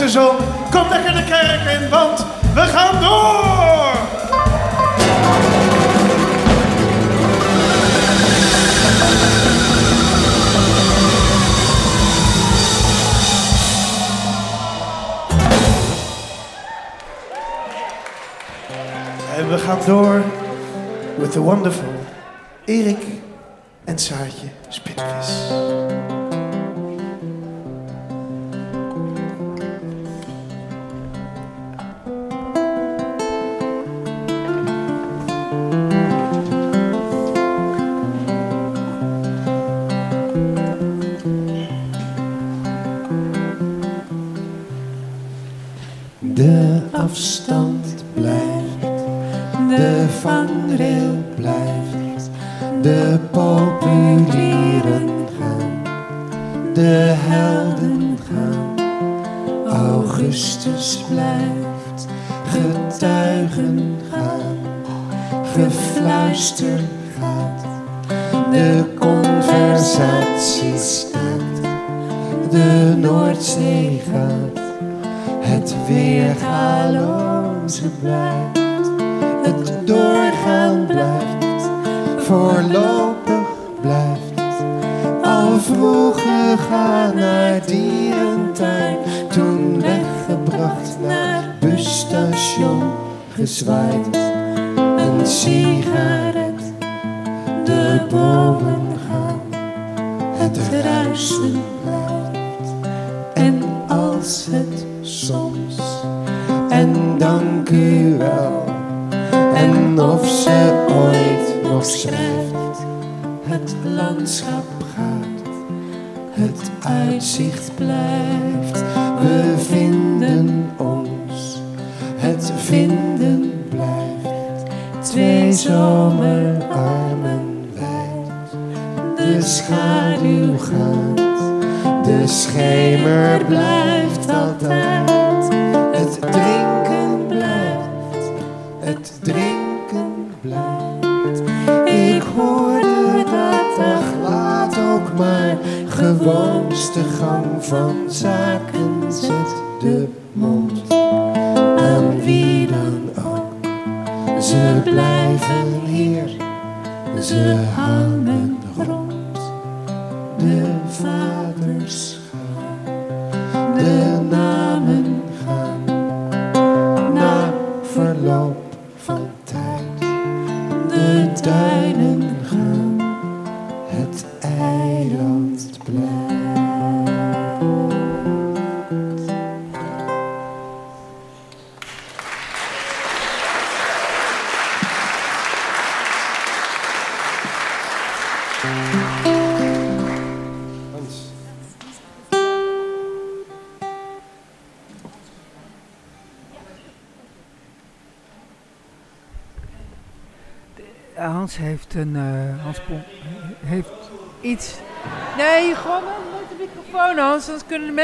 uit de. Kom lekker de kerk in, want we gaan door! En we gaan door with the wonderful Erik gezwaaid. Een sigaret, de bomen gaan, het ruisen blijft. En als het soms, en dank u wel, en of ze ooit nog schrijft, het landschap gaat, het uitzicht blijft. We vinden ons, het vinden zomerarmen wijd. De schaduw gaat, de schemer blijft altijd. Het drinken blijft, het drinken blijft. Ik hoorde dat, ach laat ook maar. Gewoonste gang van zaken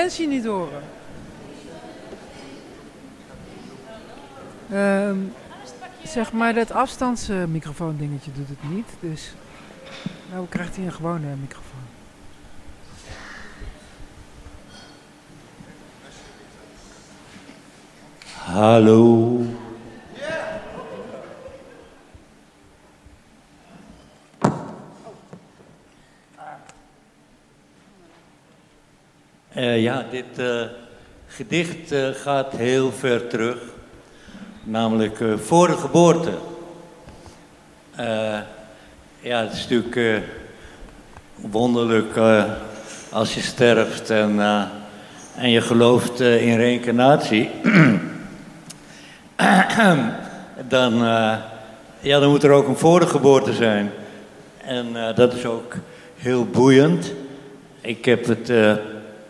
mensen niet horen. Ehm, zeg maar, dat afstandsmicrofoon dingetje doet het niet. Dus. Nou krijgt hij een gewone microfoon. Hallo. Eh, ja, dit eh, gedicht eh, gaat heel ver terug, namelijk voor de geboorte. Ja, het is natuurlijk wonderlijk als je sterft en, en je gelooft in reïncarnatie. dan, ja, dan moet er ook een voor de geboorte zijn. En dat is ook heel boeiend. Ik heb het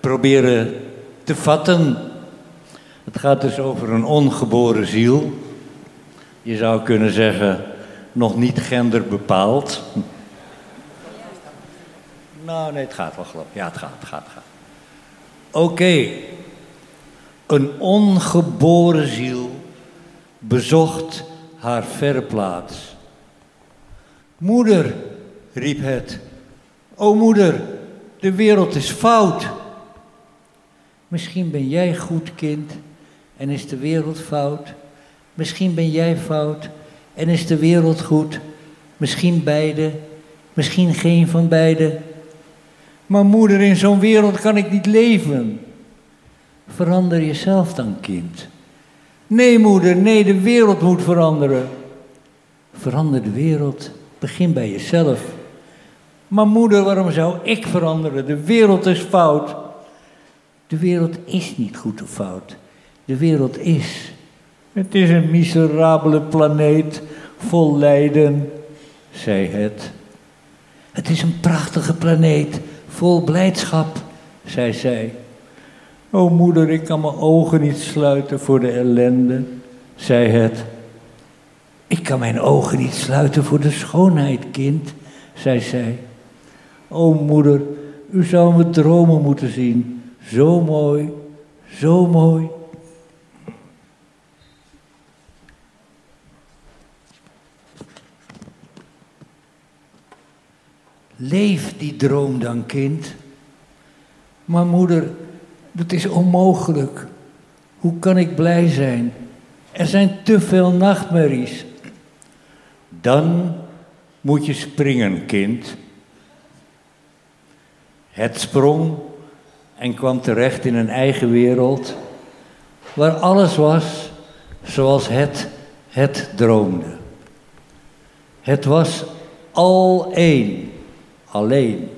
proberen te vatten. Het gaat dus over een ongeboren ziel. Je zou kunnen zeggen, nog niet genderbepaald. Nou, nee, het gaat wel geloof. Ja, het gaat, het gaat, het gaat. Oké. Een ongeboren ziel bezocht haar verre plaats. Moeder, riep het. O moeder, de wereld is fout. Misschien ben jij goed kind en is de wereld fout. Misschien ben jij fout en is de wereld goed. Misschien beide, misschien geen van beide. Maar moeder, in zo'n wereld kan ik niet leven. Verander jezelf dan, kind. Nee, moeder, nee, de wereld moet veranderen. Verander de wereld. Begin bij jezelf. Maar moeder, waarom zou ik veranderen? De wereld is fout. De wereld is niet goed of fout. De wereld is. Het is een miserabele planeet vol lijden, zei het. Het is een prachtige planeet vol blijdschap, zei zij. O moeder, ik kan mijn ogen niet sluiten voor de ellende, zei het. Ik kan mijn ogen niet sluiten voor de schoonheid, kind, zei zij. O moeder, u zou me dromen moeten zien. Zo mooi, zo mooi. Leef die droom dan, kind. Maar moeder, dat is onmogelijk. Hoe kan ik blij zijn? Er zijn te veel nachtmerries. Dan moet je springen, kind. Het sprong en kwam terecht in een eigen wereld, waar alles was zoals het het droomde. Het was al één, alleen,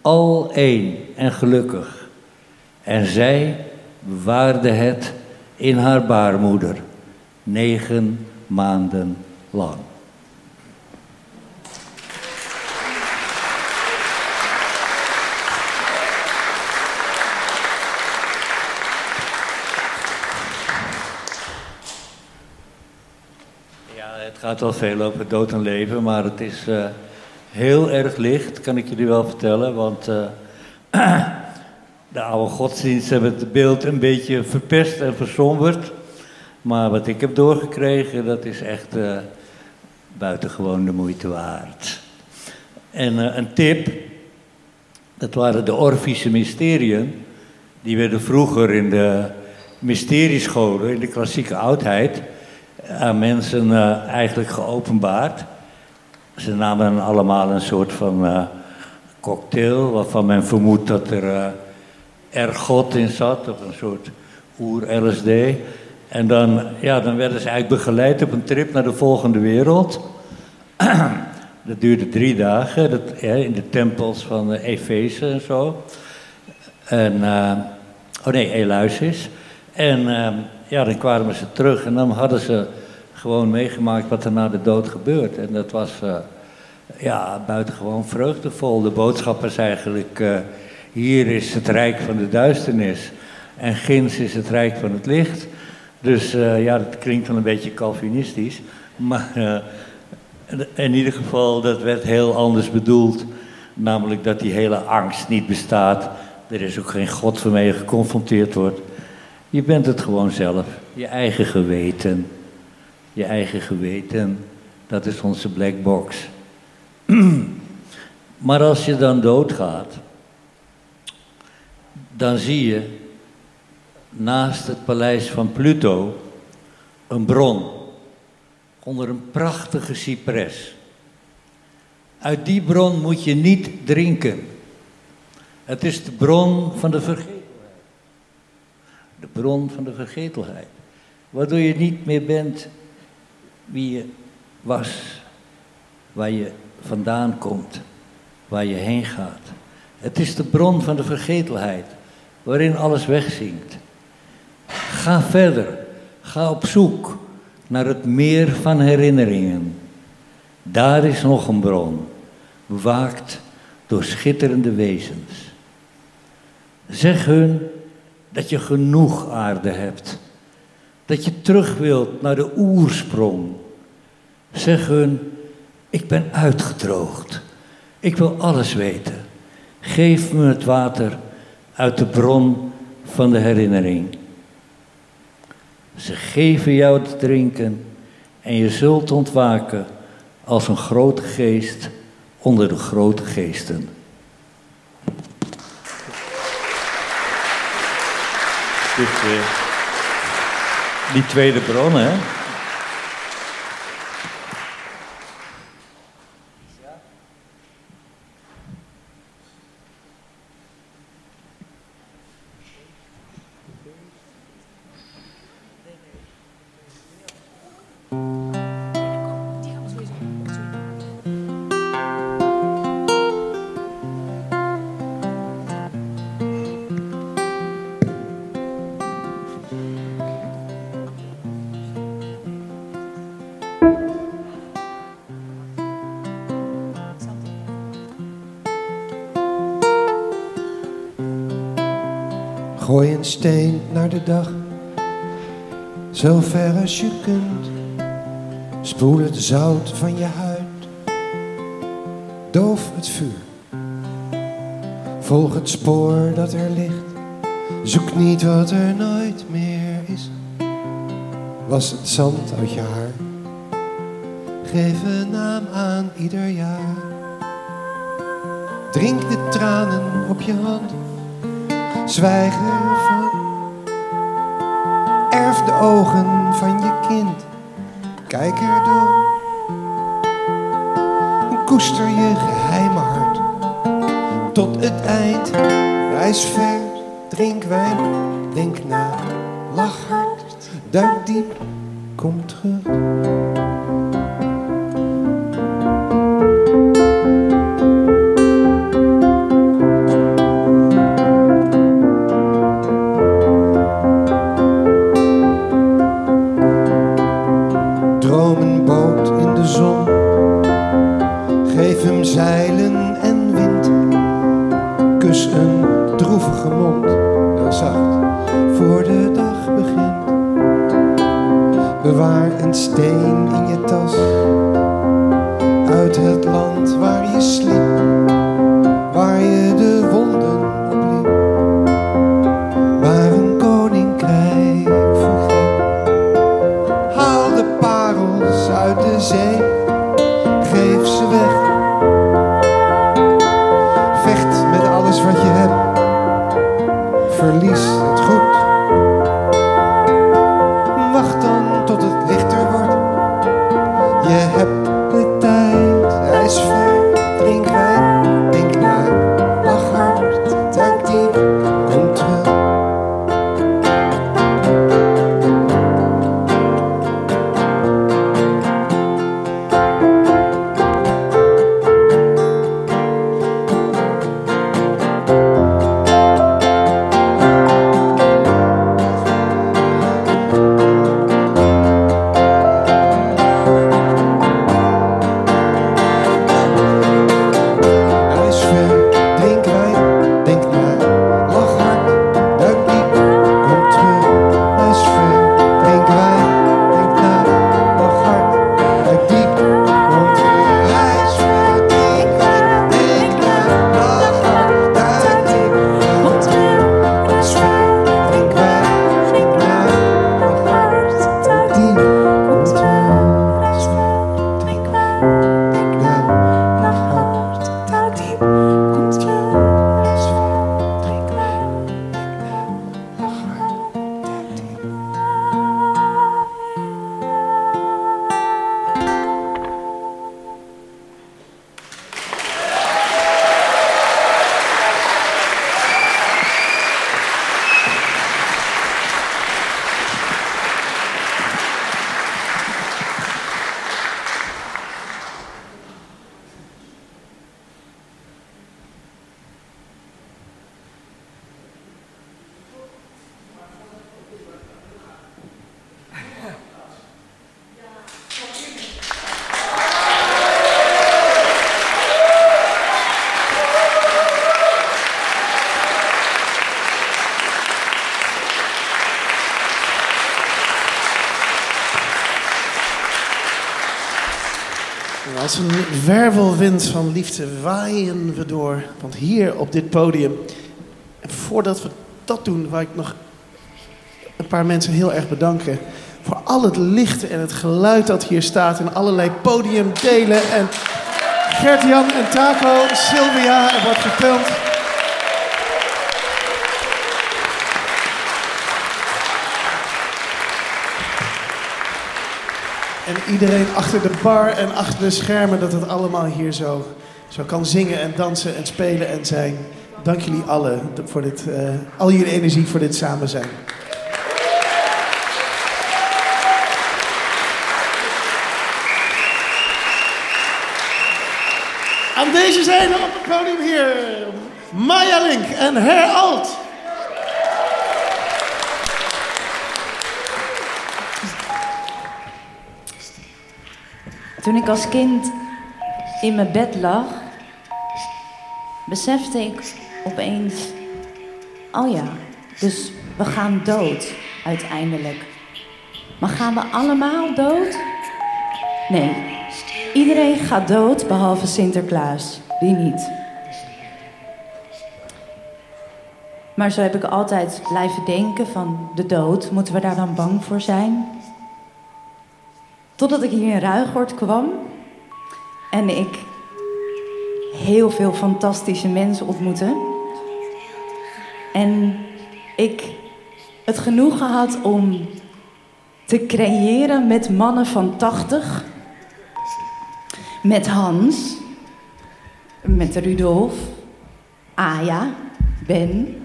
al één en gelukkig. En zij bewaarde het in haar baarmoeder, negen maanden lang. Ja, het gaat wel veel over dood en leven, maar het is uh, heel erg licht, kan ik jullie wel vertellen. Want uh, de oude godsdiensten hebben het beeld een beetje verpest en versomberd. Maar wat ik heb doorgekregen, dat is echt uh, buitengewoon de moeite waard. En een tip, dat waren de Orfische mysteriën. Die werden vroeger in de mysteriescholen, in de klassieke oudheid aan mensen uh, eigenlijk geopenbaard. Ze namen allemaal een soort van uh, cocktail waarvan men vermoedt dat er uh, ergot in zat, of een soort oer-LSD. En dan, ja, dan werden ze eigenlijk begeleid op een trip naar de volgende wereld. dat duurde drie dagen, dat, in de tempels van Efeze en zo. En, oh nee, Eleusis. En ja, dan kwamen ze terug en dan hadden ze gewoon meegemaakt wat er na de dood gebeurt. En dat was uh, ja, buitengewoon vreugdevol. De boodschap is eigenlijk, uh, hier is het rijk van de duisternis en ginds is het rijk van het licht. Dus uh, ja, dat klinkt wel een beetje Calvinistisch, maar in ieder geval, dat werd heel anders bedoeld. Namelijk dat die hele angst niet bestaat. Er is ook geen God waarmee je geconfronteerd wordt. Je bent het gewoon zelf, je eigen geweten. Je eigen geweten, dat is onze black box. maar als je dan doodgaat, dan zie je naast het paleis van Pluto een bron onder een prachtige cipres. Uit die bron moet je niet drinken. Het is de bron van de vergetelheid. De bron van de vergetelheid. Waardoor je niet meer bent wie je was, waar je vandaan komt, waar je heen gaat. Het is de bron van de vergetelheid, waarin alles wegzinkt. Ga verder, ga op zoek naar het meer van herinneringen. Daar is nog een bron, bewaakt door schitterende wezens. Zeg hun dat je genoeg aarde hebt dat je terug wilt naar de oorsprong. Zeg hun, ik ben uitgedroogd. Ik wil alles weten. Geef me het water uit de bron van de herinnering. Ze geven jou te drinken en je zult ontwaken als een grote geest onder de grote geesten. Die tweede bron, hè? Dag, zo ver als je kunt. Spoel het zout van je huid, doof het vuur. Volg het spoor dat er ligt, zoek niet wat er nooit meer is. Was het zand uit je haar, geef een naam aan ieder jaar. Drink de tranen op je hand Zwijg ervan. Erf de ogen van je kind. Kijk erdoor. Koester je geheime hart. Tot het eind. Reis ver. Drink wijn. Denk na. Lach hard. Duik diep. Kom terug. Als een wervelwind van liefde waaien we door. Want hier op dit podium, en voordat we dat doen, wil ik nog een paar mensen heel erg bedanken. Voor al het licht en het geluid dat hier staat in allerlei podiumdelen. En Gert-Jan en Taco, Sylvia, er wordt gefilmd. En iedereen achter de bar en achter de schermen, dat het allemaal hier zo, zo kan zingen en dansen en spelen en zijn. Dank jullie allen voor dit, eh, al jullie energie voor dit samen zijn. Aanwezig zijn op het podium hier Maya Link en Her Alt. Toen ik als kind in mijn bed lag, besefte ik opeens: oh ja, dus we gaan dood uiteindelijk. Maar gaan we allemaal dood? Nee, iedereen gaat dood behalve Sinterklaas. Die niet. Maar zo heb ik altijd blijven denken van de dood. Moeten we daar dan bang voor zijn? Totdat ik hier in Ruigoord kwam en ik heel veel fantastische mensen ontmoette. En ik het genoegen had om te creëren met mannen van 80. Met Hans, met Rudolf, Aya, Ben.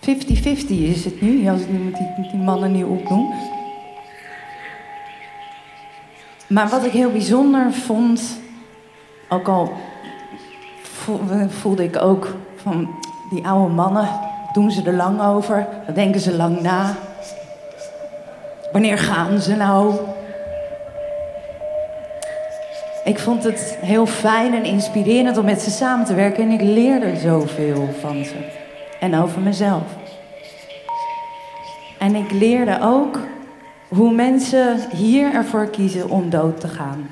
50-50 is het nu, als ik die, die mannen nu opnoem. Maar wat ik heel bijzonder vond, ook al voelde ik ook van die oude mannen, doen ze er lang over? Dan denken ze lang na? Wanneer gaan ze nou? Ik vond het heel fijn en inspirerend om met ze samen te werken en ik leerde zoveel van ze en over mezelf. En ik leerde ook hoe mensen hier ervoor kiezen om dood te gaan.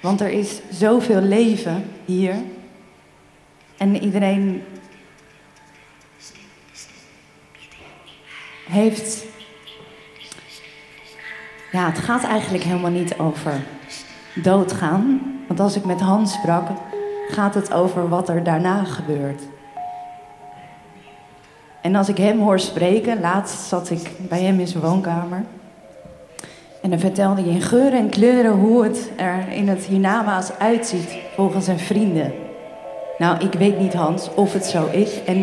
Want er is zoveel leven hier. En iedereen heeft. Ja, het gaat eigenlijk helemaal niet over doodgaan. Want als ik met Hans sprak, gaat het over wat er daarna gebeurt. En als ik hem hoor spreken, laatst zat ik bij hem in zijn woonkamer. En dan vertelde hij in geuren en kleuren hoe het er in het hiernamaals uitziet volgens zijn vrienden. Nou, ik weet niet Hans of het zo is en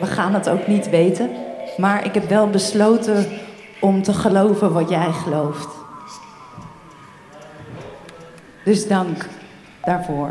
we gaan het ook niet weten. Maar ik heb wel besloten om te geloven wat jij gelooft. Dus dank daarvoor.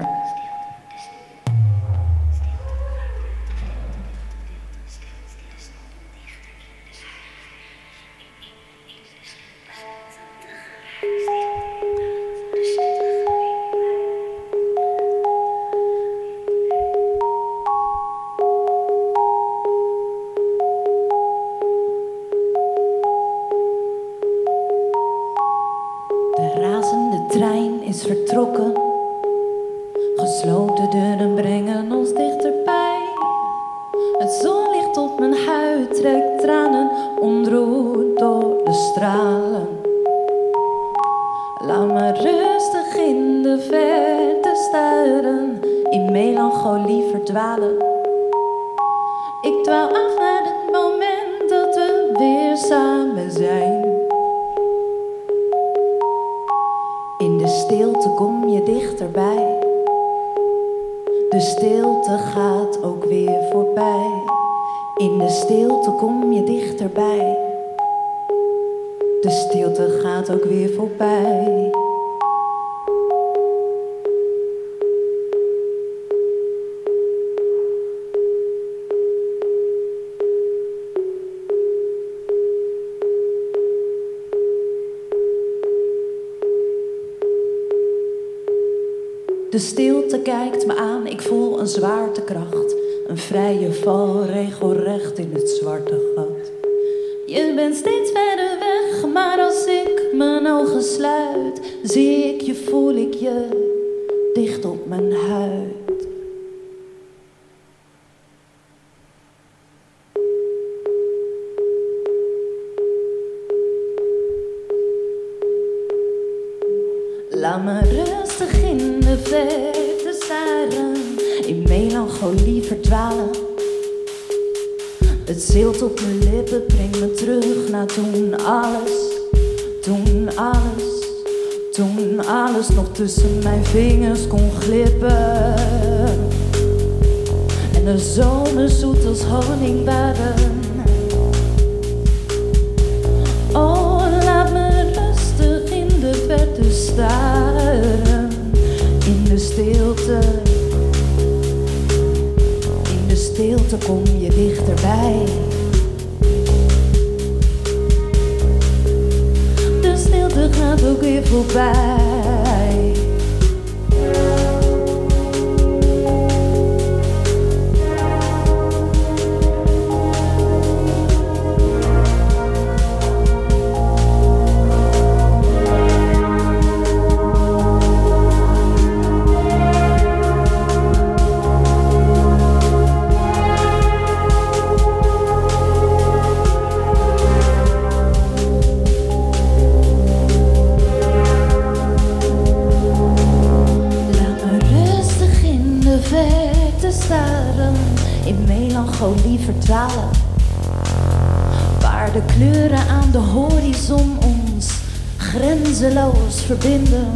Verbinden.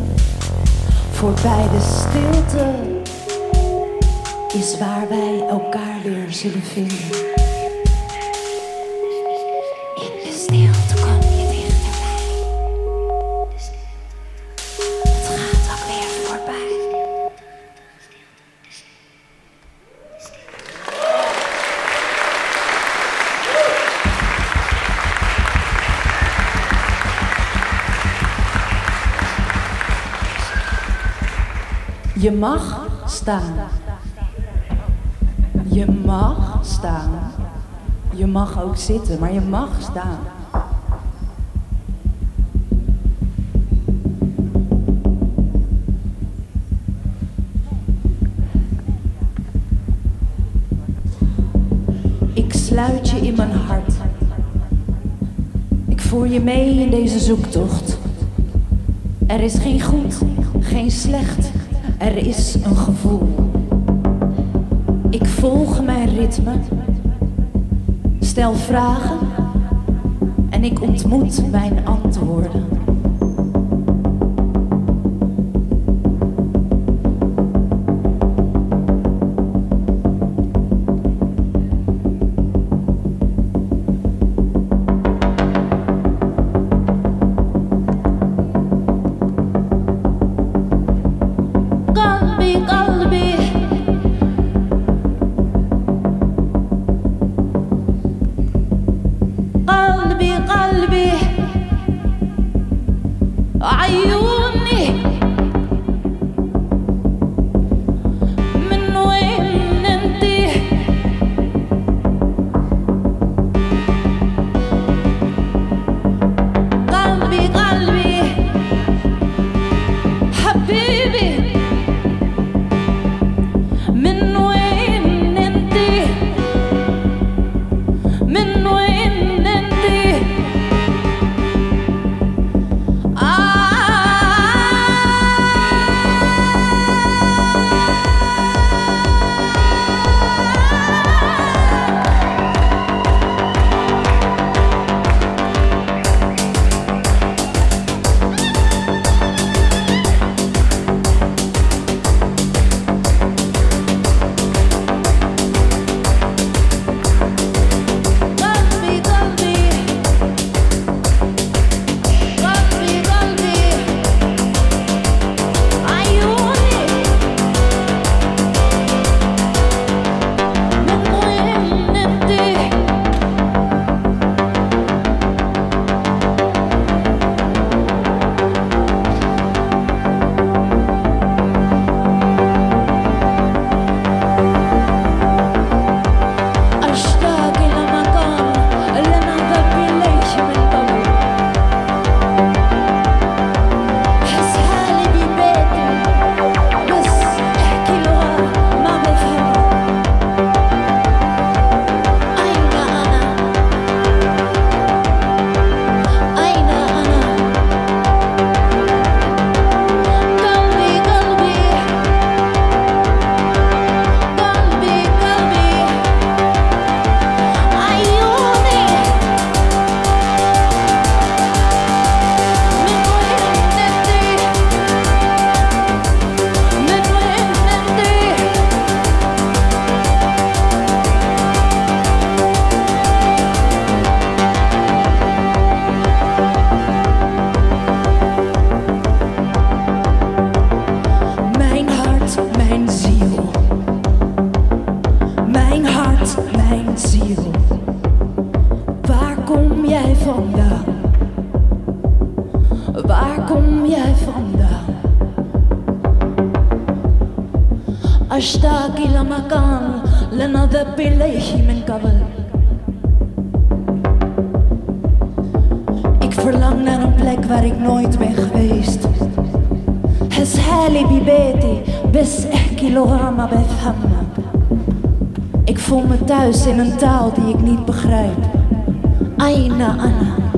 Voorbij de stilte is waar wij elkaar weer zullen vinden. Mag staan. Je mag staan. Je mag ook zitten, maar je mag staan. Ik sluit je in mijn hart. Ik voer je mee in deze zoektocht. Er is geen goed, geen slecht. Er is een gevoel. Ik volg mijn ritme. Stel vragen. En ik ontmoet mijn antwoorden. Taal die ik niet begrijp. Aina Anna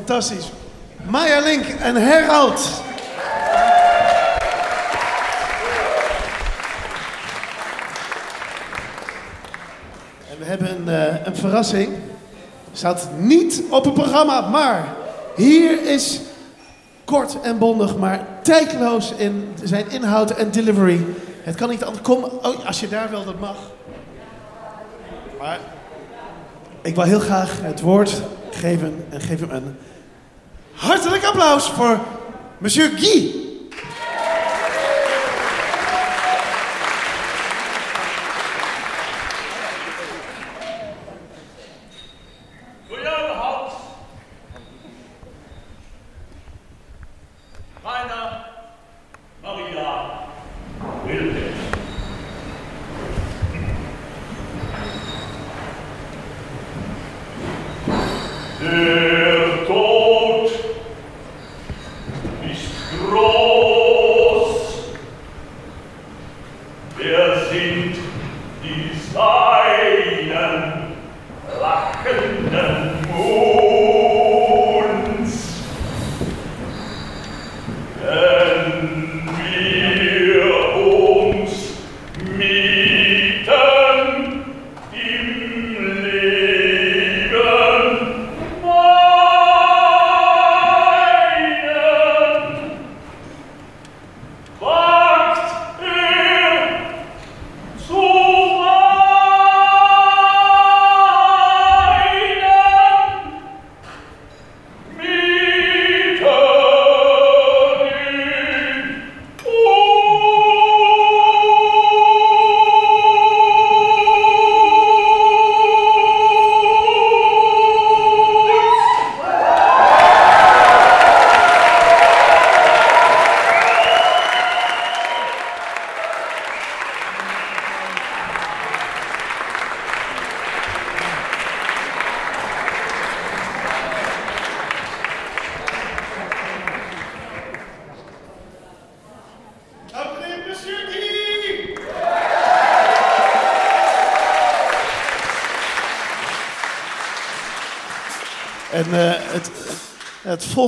fantastisch. Maya Link en Herald. En we hebben een, eh, een verrassing. Staat niet op het programma, maar hier is kort en bondig, maar tijdloos in zijn inhoud en delivery. Het kan niet anders. Kom, oh, als je daar wil, dat mag. Maar ik wil heel graag het woord geven en geef hem een hartelijk applaus voor monsieur Guy.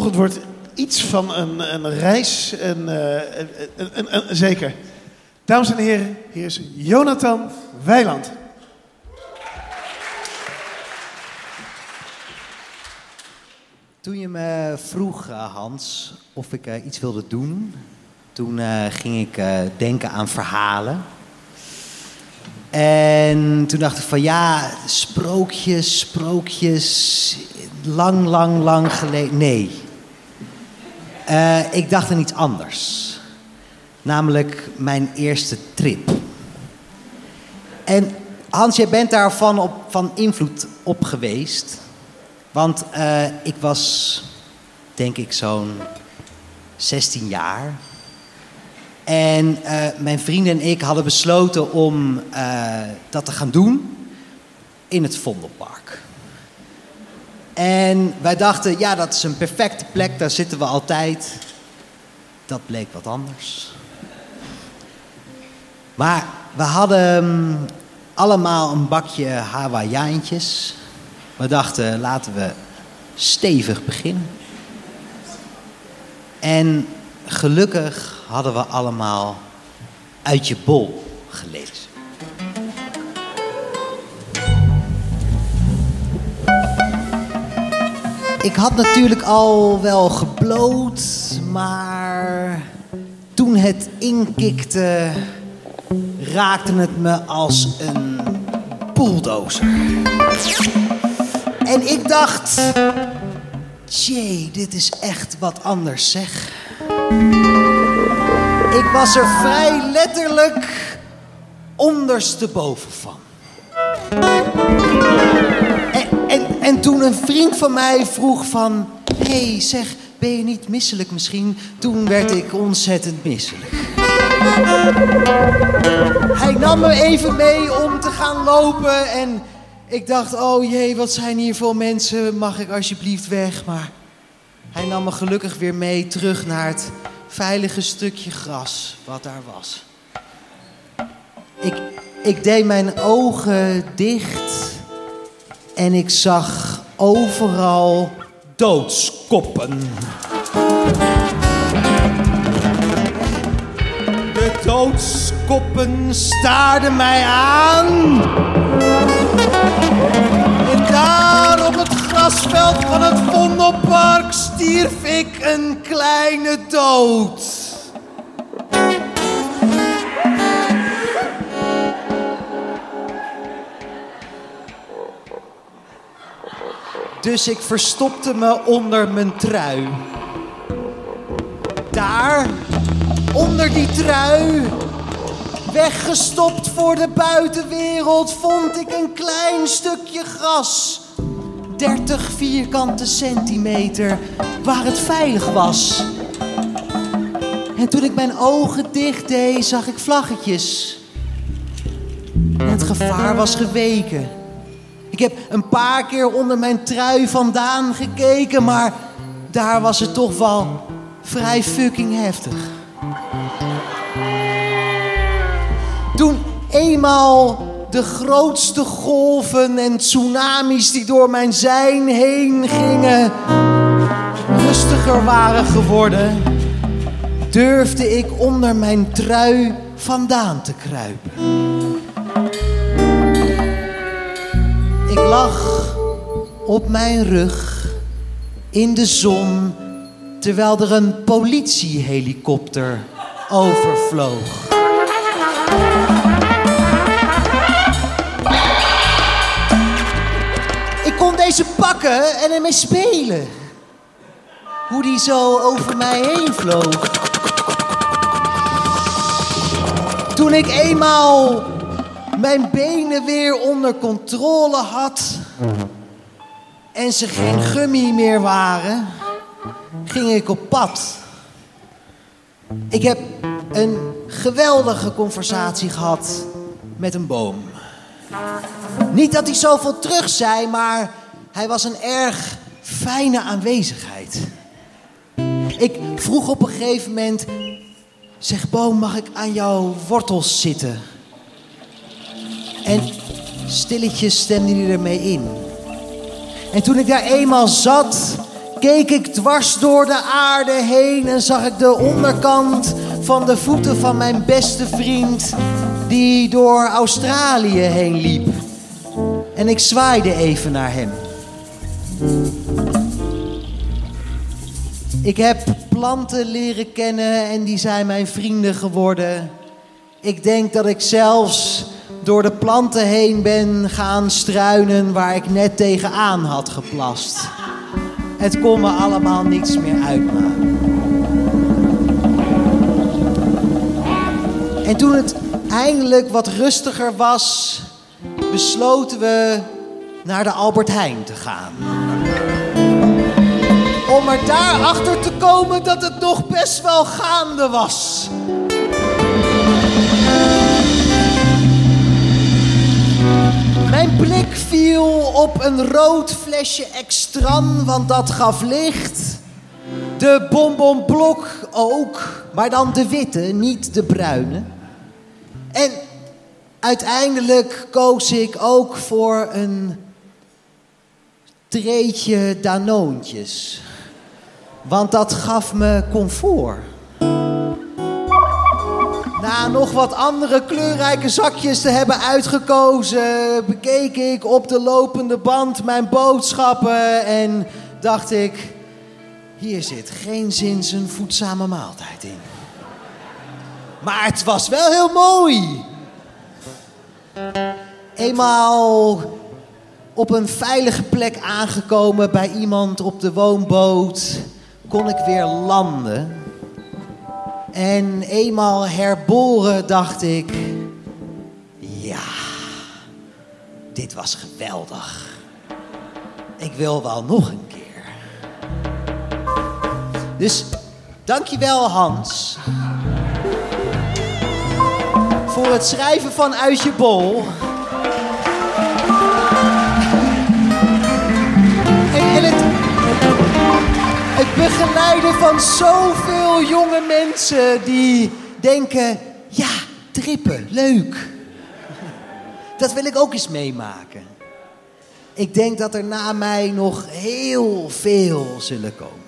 Het wordt iets van een, een reis. Eh, een- een- een- zeker. Dames en heren, hier is Jonathan Weiland. Toen je me vroeg, eh, Hans, of ik eh, iets wilde doen, toen ging ik denken aan verhalen. En toen dacht ik van ja, sprookjes, sprookjes, lang, lang, lang geleden. Nee. Eh, ik dacht aan iets anders. Namelijk mijn eerste trip. En Hans, jij bent daarvan op, van invloed op geweest. Want eh, ik was, denk ik, zo'n 16 jaar. En eh, mijn vrienden en ik hadden besloten om dat te gaan doen in het Vondelpark. En wij dachten, ja, dat is een perfecte plek, daar zitten we altijd. Dat bleek wat anders. Maar we hadden mm, allemaal een bakje Hawaiiaantjes. We dachten, laten we stevig beginnen. En gelukkig hadden we allemaal uit je bol gelezen. Ik had natuurlijk al wel gebloot, maar toen het inkikte, raakte het me als een bulldozer. En ik dacht, jee, dit is echt wat anders zeg. Ik was er vrij letterlijk ondersteboven van. En, en, en toen een vriend van mij vroeg van... Hé, hey, zeg, ben je niet misselijk misschien? Toen werd ik ontzettend misselijk. Hij nam me even mee om te gaan lopen en ik dacht, oh jee, wat zijn hier veel mensen, mag ik alsjeblieft weg? Maar hij nam me gelukkig weer mee terug naar het veilige stukje gras wat daar was. Ik, ik deed mijn ogen dicht en ik zag overal doodskoppen. De doodskoppen staarden mij aan. En daar op het grasveld van het Vondelpark stierf ik een kleine dood. Dus ik verstopte me onder mijn trui. Daar, onder die trui, weggestopt voor de buitenwereld, vond ik een klein stukje gras. 30 vierkante centimeter, waar het veilig was. En toen ik mijn ogen dicht deed, zag ik vlaggetjes. En het gevaar was geweken. Ik heb een paar keer onder mijn trui vandaan gekeken, maar daar was het toch wel vrij fucking heftig. Toen eenmaal de grootste golven en tsunamis die door mijn zijn heen gingen rustiger waren geworden, durfde ik onder mijn trui vandaan te kruipen. Ik lag op mijn rug in de zon terwijl er een politiehelikopter overvloog. Ik kon deze pakken en ermee spelen. Hoe die zo over mij heen vloog. Toen ik eenmaal mijn benen weer onder controle had en ze geen gummy meer waren, ging ik op pad. Ik heb een geweldige conversatie gehad met een boom. Niet dat hij zoveel terug zei, maar hij was een erg fijne aanwezigheid. Ik vroeg op een gegeven moment: Zeg boom, mag ik aan jouw wortels zitten? En stilletjes stemde hij ermee in. En toen ik daar eenmaal zat, keek ik dwars door de aarde heen en zag ik de onderkant van de voeten van mijn beste vriend die door Australië heen liep. En ik zwaaide even naar hem. Ik heb planten leren kennen en die zijn mijn vrienden geworden. Ik denk dat ik zelfs door de planten heen ben gaan struinen waar ik net tegenaan had geplast. Het kon me allemaal niets meer uitmaken. En toen het eindelijk wat rustiger was, besloten we naar de Albert Heijn te gaan. Om er daarachter te komen dat het nog best wel gaande was. Mijn blik viel op een rood flesje extran, want dat gaf licht. De bonbonblok ook, maar dan de witte, niet de bruine. En uiteindelijk koos ik ook voor een treetje danoontjes. Want dat gaf me comfort. Na nog wat andere kleurrijke zakjes te hebben uitgekozen, bekeek ik op de lopende band mijn boodschappen en dacht ik, hier zit geen zins een voedzame maaltijd in. Maar het was wel heel mooi. Eenmaal op een veilige plek aangekomen bij iemand op de woonboot, kon ik weer landen. En eenmaal herboren dacht ik, ja, dit was geweldig. Ik wil wel nog een keer. Dus dankjewel Hans. Voor het schrijven van Uit je bol. En, het, het begeleiden van zoveel jonge mensen die denken: ja, trippen, leuk. Dat wil ik ook eens meemaken. Ik denk dat er na mij nog heel veel zullen komen.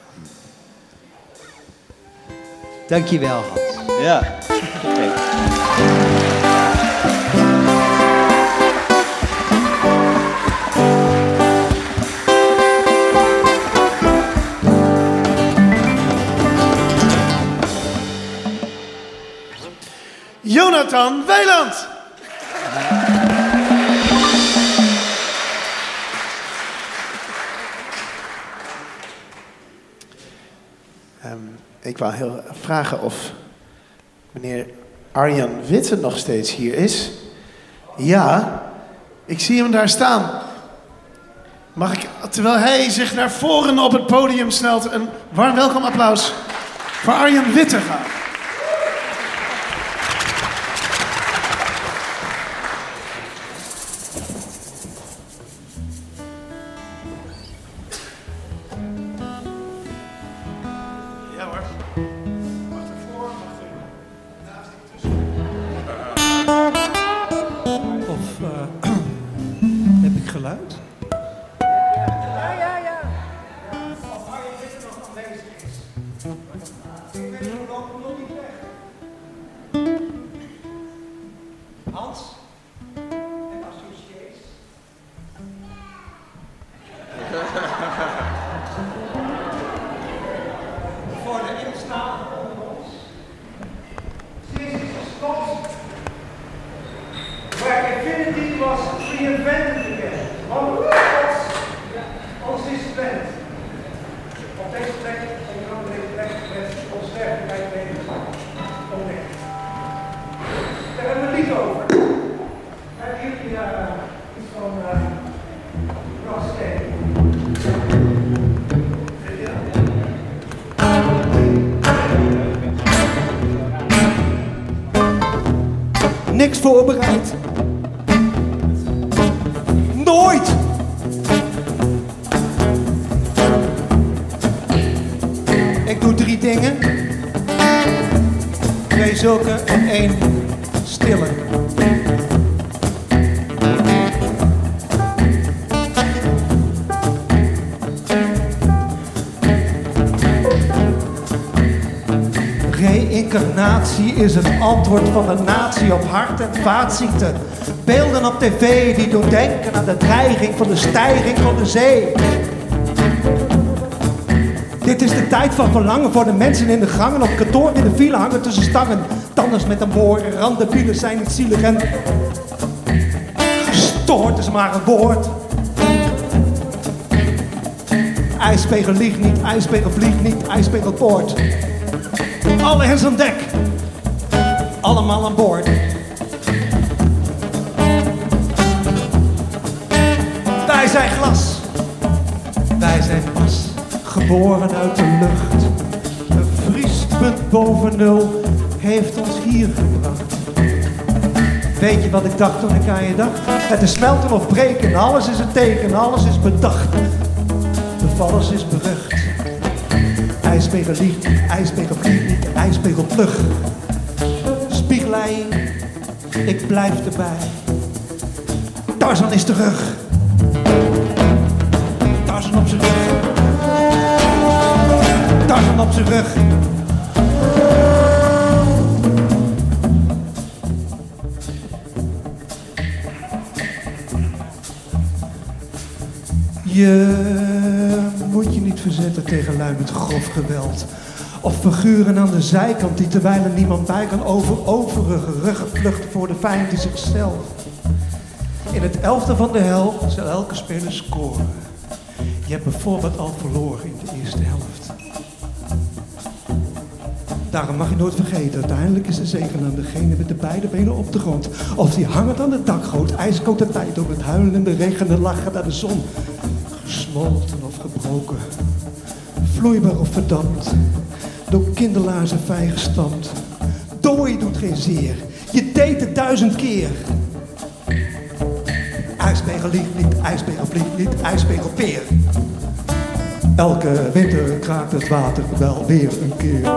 Dankjewel, Hans. Ja. Jonathan Weiland. Ehm, ik wou heel vragen of meneer Arjan Witte nog steeds hier is. Ja, ik zie hem daar staan. Mag ik, terwijl hij zich naar voren op het podium snelt, een warm welkom applaus voor Arjan Witte gaan. En één stille. Reïncarnatie is het antwoord van de natie op hart- en vaatziekten. Beelden op tv die doen denken aan de dreiging van de stijging van de zee. Dit is de tijd van verlangen voor de mensen in de gangen, op kantoor in de file hangen tussen stangen. Tanders met een boor, randenbielen zijn niet zielig en gestoord is maar een woord. IJspegel liegt niet, ijspegel vliegt niet, ijspegel poort. Alle hens aan dek, allemaal aan boord. Wij zijn glas, wij zijn pas, geboren uit de lucht. Een vriespunt boven nul heeft ons hier gebracht. Weet je wat ik dacht toen ik aan je dacht? Het is smelten of breken, alles is een teken, alles is bedacht. De vallers is berucht. IJspegel liegt niet, ijspegel vliegt niet, ik blijf erbij. Tarzan is terug. Tarzan op zijn rug. Tarzan op zijn rug. Je moet je niet verzetten tegen lui met grof geweld. Of figuren aan de zijkant die terwijl er niemand bij kan over overige ruggen voor de vijand in zichzelf. In het elfde van de helft zal elke speler scoren. Je hebt bijvoorbeeld al verloren in de eerste helft. Daarom mag je nooit vergeten, uiteindelijk is de zegen aan degene met de beide benen op de grond. Of die hangend aan de dakgoot, ijskoud de tijd door het huilen in de regen en lachen naar de zon. Gesmolten of gebroken, vloeibaar of verdampt, door kinderlaars en vij gestampt. Dooi doet geen zeer, je deed het duizend keer. IJspegel liegt niet, ijspegel vliegt niet, ijspegel peer. Elke winter kraakt het water wel weer een keer.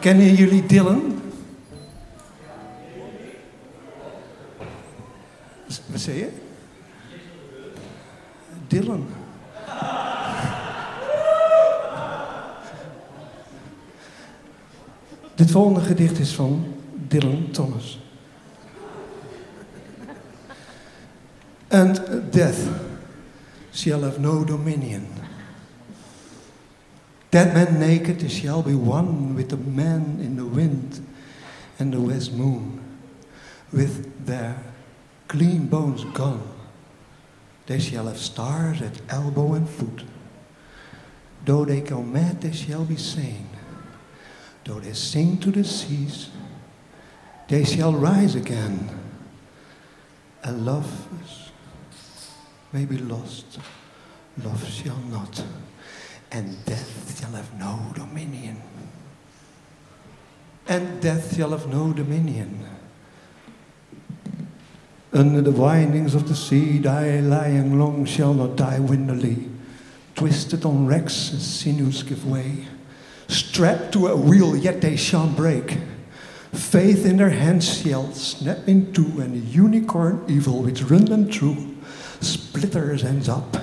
Kennen jullie Dylan? Wat zei je? Dylan. Dit volgende gedicht is van Dylan Thomas. And death shall have no dominion. That man naked they shall be one with the man in the wind and the west moon, with their clean bones gone. They shall have stars at elbow and foot. Though they go mad, they shall be sane. Though they sing to the seas, they shall rise again. And love may be lost, love shall not, and death shall have no dominion. And death shall have no dominion. Under the windings of the sea, die lying long shall not die windily. Twisted on wrecks, as sinews give way. Strapped to a wheel, yet they shan't break. Faith in their hands shall snap in two, and the unicorn evil which run them through splitters ends up,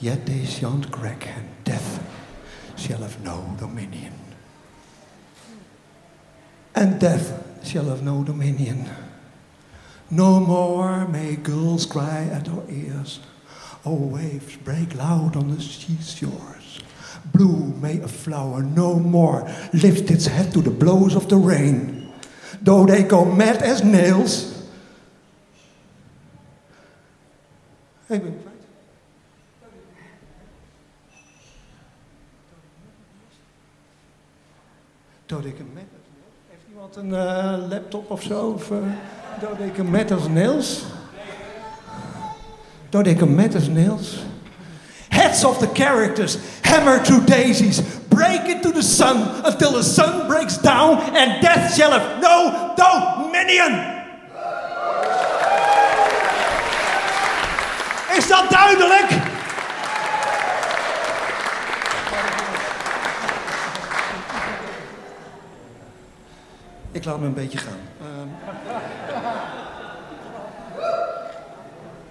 yet they shan't crack, and death shall have no dominion. And death shall have no dominion. No more may girls cry at our ears. Oh, waves break loud on the seashores. Blue may a flower no more lift its head to the blows of the rain. Though they go mad as nails. Hey, ben ik met. Heeft iemand een eh, laptop of zo? Of, uh, Dodecum met als nails? Dodecum met als nails? Heads of the characters, hammer through daisies, break into the sun until the sun breaks down and death shall have no dominion. Is dat duidelijk? Ik laat me een beetje gaan. Ehm.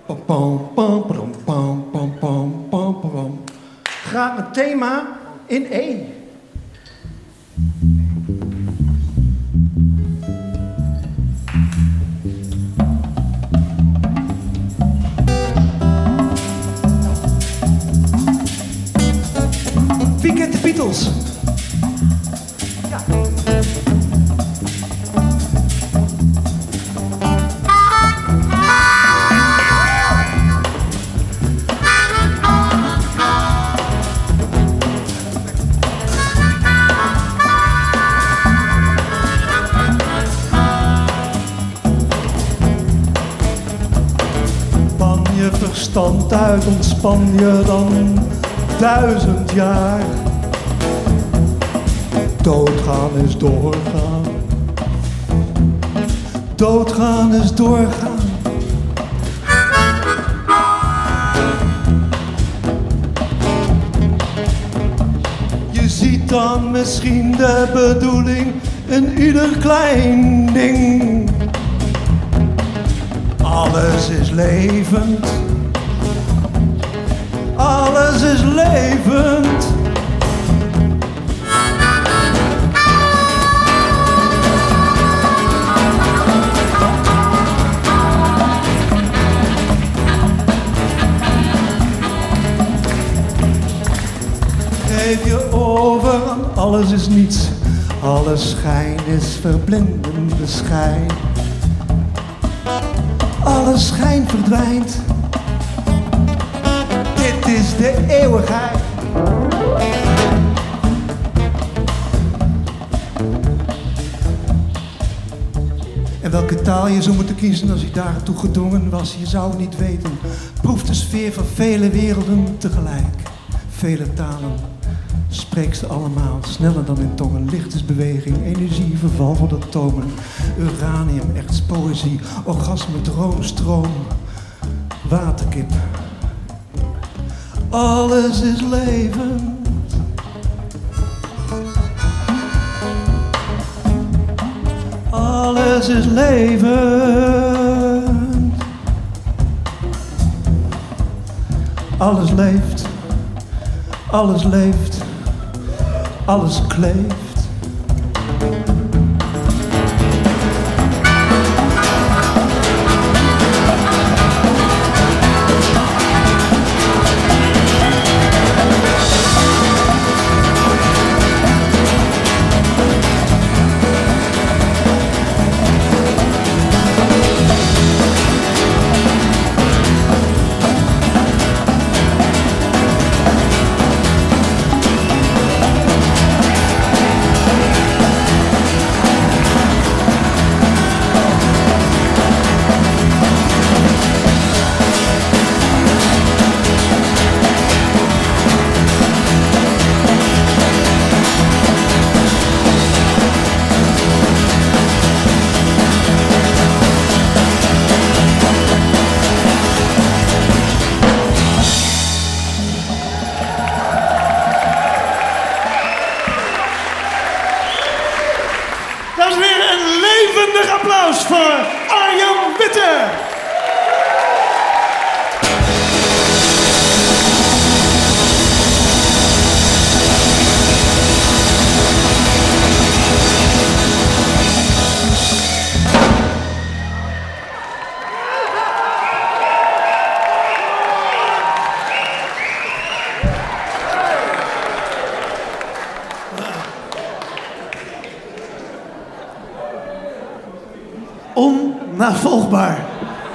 Pam pam pam pam pam pam pam pam. Gaat het thema in één. Wie kent de Beatles? Je verstand uit, ontspan je dan duizend jaar. Doodgaan is doorgaan. Doodgaan is doorgaan. Je ziet dan misschien de bedoeling in ieder klein ding. Alles is levend. Is levend. Geef je over alles is niets. Alle schijn is verblindende schijn. Alle schijn verdwijnt. Dit is de eeuwigheid. En welke taal je zou moeten kiezen als je daartoe gedwongen was, je zou het niet weten. Proef de sfeer van vele werelden tegelijk. Vele talen. Spreek ze allemaal, sneller dan in tongen. Licht is beweging, energie, verval van atomen. Uranium, echt poëzie, orgasme, droom, stroom. Waterkip. Alles is leven. Alles is leven. Alles leeft. Alles leeft. Alles kleeft.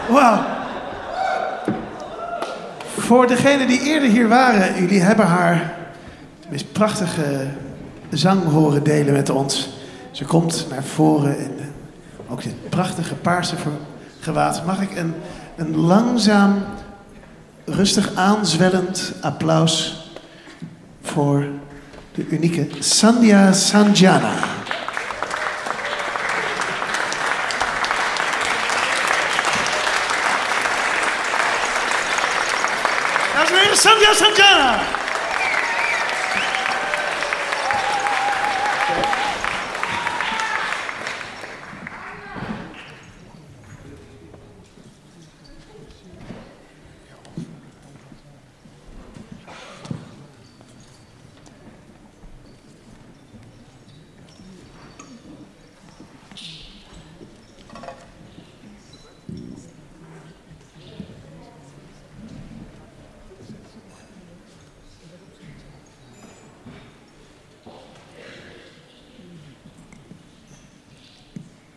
Wauw. Voor degenen die eerder hier waren, jullie hebben haar de meest prachtige zang horen delen met ons. Ze komt naar voren en eh, ook dit prachtige paarse gewaad. Mag ik een, een langzaam, rustig aanzwellend applaus voor de unieke Sandhya Sanjana.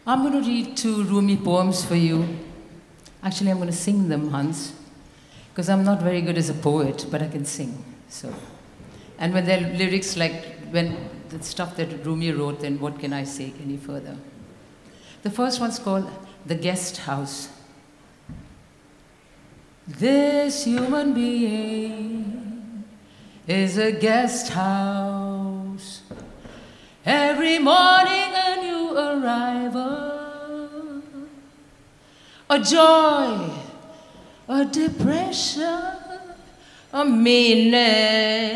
I'm going to read two Rumi poems for you. Actually, I'm going to sing them, Hans, because I'm not very good as a poet, but I can sing. So, and when there are lyrics like when the stuff that Rumi wrote, then what can I say any further? The first one's called The Guest House. This human being is a guest house. Every morning arrival, a joy, a depression, a meanness.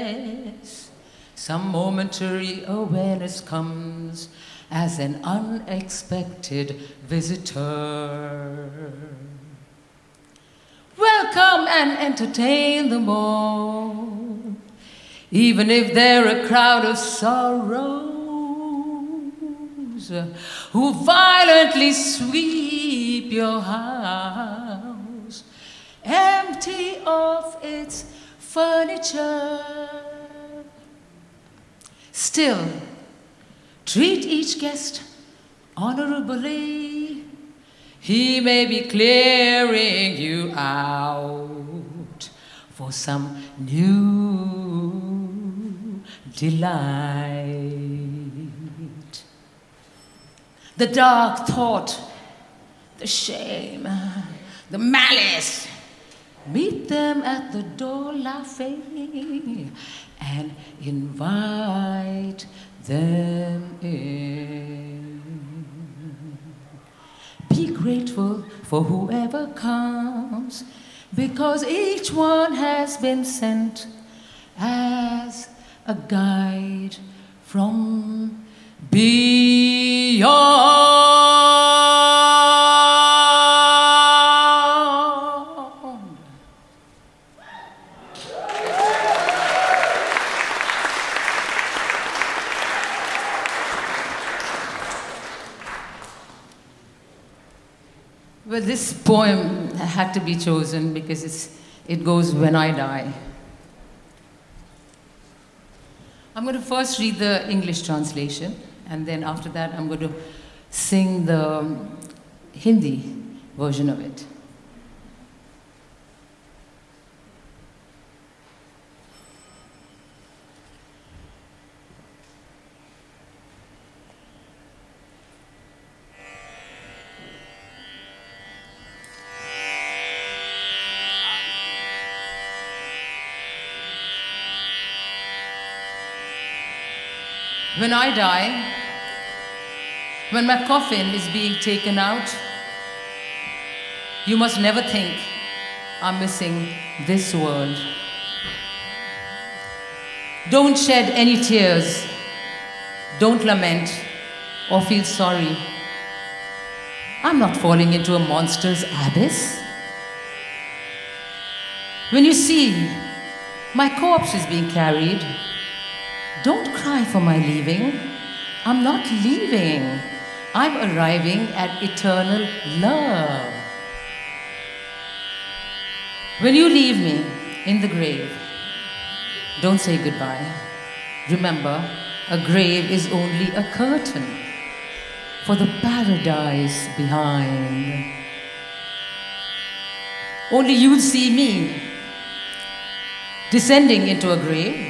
Some momentary awareness comes as an unexpected visitor. Welcome and entertain them all, even if they're a crowd of sorrows who violently sweep your house, empty of its furniture. Still, treat each guest honorably. He may be clearing you out for some new delight. The dark thought, the shame, the malice, meet them at the door laughing and invite them in. Be grateful for whoever comes because each one has been sent as a guide from beyond. Well, this poem had to be chosen because it's, it goes when I die. I'm going to first read the English translation, and then after that, I'm going to sing the Hindi version of it. When I die, when my coffin is being taken out, you must never think I'm missing this world. Don't shed any tears. Don't lament or feel sorry. I'm not falling into a monster's abyss. When you see my corpse is being carried, don't cry for my leaving. I'm not leaving. I'm arriving at eternal love. When you leave me in the grave, don't say goodbye. Remember, a grave is only a curtain for the paradise behind. Only you'll see me descending into a grave.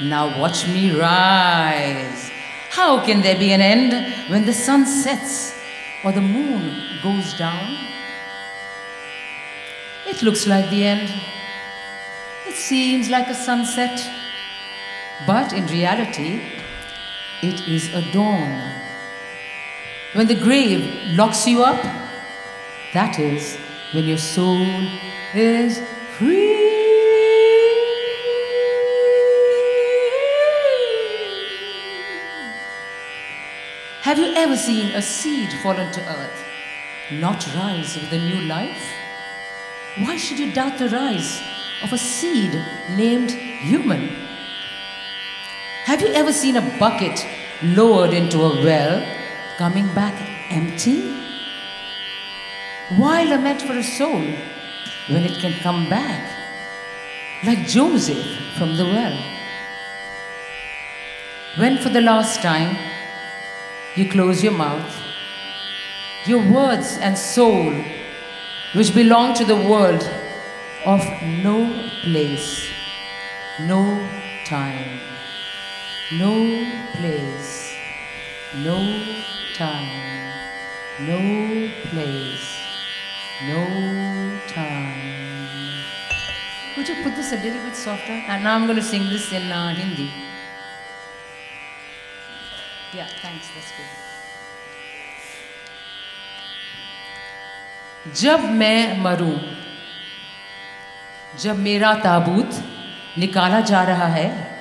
Now watch me rise. How can there be an end when the sun sets or the moon goes down? It looks like the end. It seems like a sunset. But in reality, it is a dawn. When the grave locks you up, that is when your soul is free. Have you ever seen a seed fallen to earth, not rise with a new life? Why should you doubt the rise of a seed named human? Have you ever seen a bucket lowered into a well coming back empty? Why lament for a soul when it can come back like Joseph from the well? When for the last time you close your mouth, your words and soul, which belong to the world of no place, no time, no place, no time, no place, no time. Would you put this a little bit softer? And now I'm going to sing this in uh, Hindi. Yeah, thanks, that's good. जब मैं मरूं जब मेरा ताबूत निकाला जा रहा है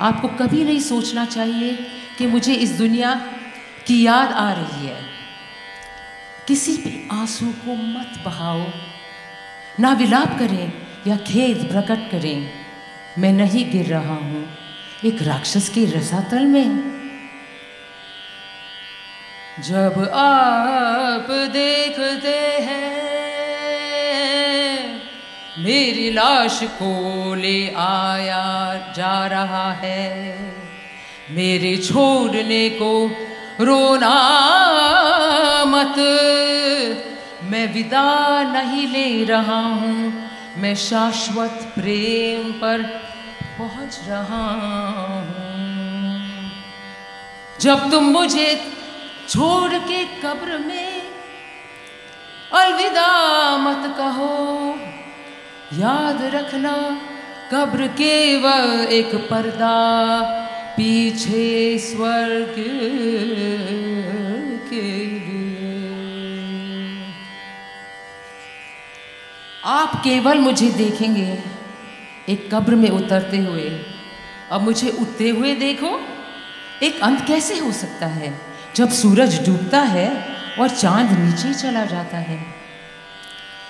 आपको कभी नहीं सोचना चाहिए कि मुझे इस दुनिया की याद आ रही है। किसी भी आँसू को मत बहाओ। ना विलाप करें या खेद प्रकट करें मैं नहीं गिर रहा हूँ। एक राक्षस के रसातल में जब आप देखते हैं, मेरी लाश को ले आया जा रहा है। मेरे छोड़ने को रोना मत। मैं विदा नहीं ले रहा हूँ, मैं शाश्वत प्रेम पर पहुँच रहा हूँ। जब तुम मुझे छोड़ के कब्र में। अलविदा मत कहो। याद रखना, कब्र के केवल एक पर्दा, पीछे स्वर्ग के आप केवल मुझे देखेंगे, एक कब्र में उतरते हुए। अब मुझे उठते हुए देखो, एक अंत कैसे हो सकता है? जब सूरज डूबता है और चाँद नीचे चला जाता है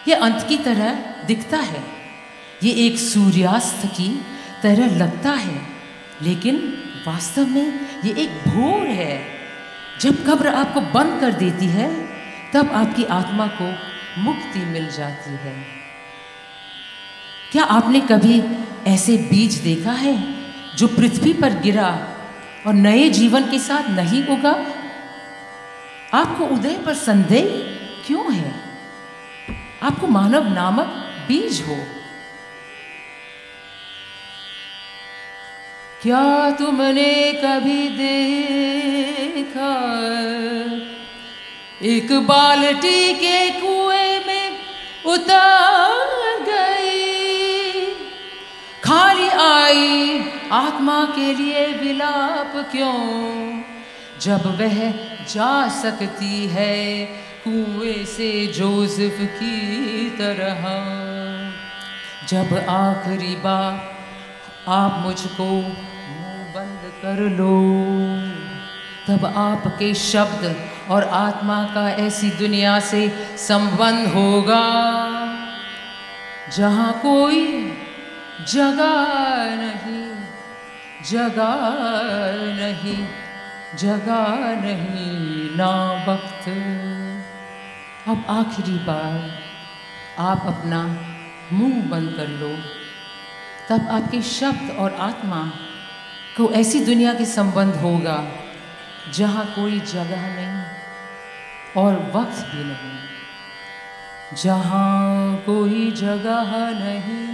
यह अंत की तरह दिखता है। ये एक सूर्यास्त की तरह लगता है, लेकिन वास्तव में ये एक भोर है। जब कब्र आपको बंद कर देती है, तब आपकी आत्मा को मुक्ति मिल जाती है। क्या आपने कभी ऐसे बीज देखा है जो पृथ्वी पर गिरा और नए जीवन के साथ नहीं उगा? आपको उदय पर संदेह क्यों है? आपको मानव नामक बीज हो। क्या तुमने कभी देखा एक बाल्टी के कुएँ में उतर गई? खाली आई आत्मा के लिए विलाप क्यों? जब वह जा सकती है कुएँ से जोसेफ की तरह। जब आखिरी बार आप मुझको मुँह बंद कर लो, तब आपके शब्द और आत्मा का ऐसी दुनिया से संबंध होगा जहाँ कोई जगह नहीं जगह नहीं। जगह नहीं ना वक्त। अब आखिरी बार आप अपना मुँह बंद कर लो। तब आपके शब्द और आत्मा को ऐसी दुनिया के संबंध होगा जहाँ कोई जगह नहीं और वक्त भी नहीं। जहाँ कोई जगह नहीं।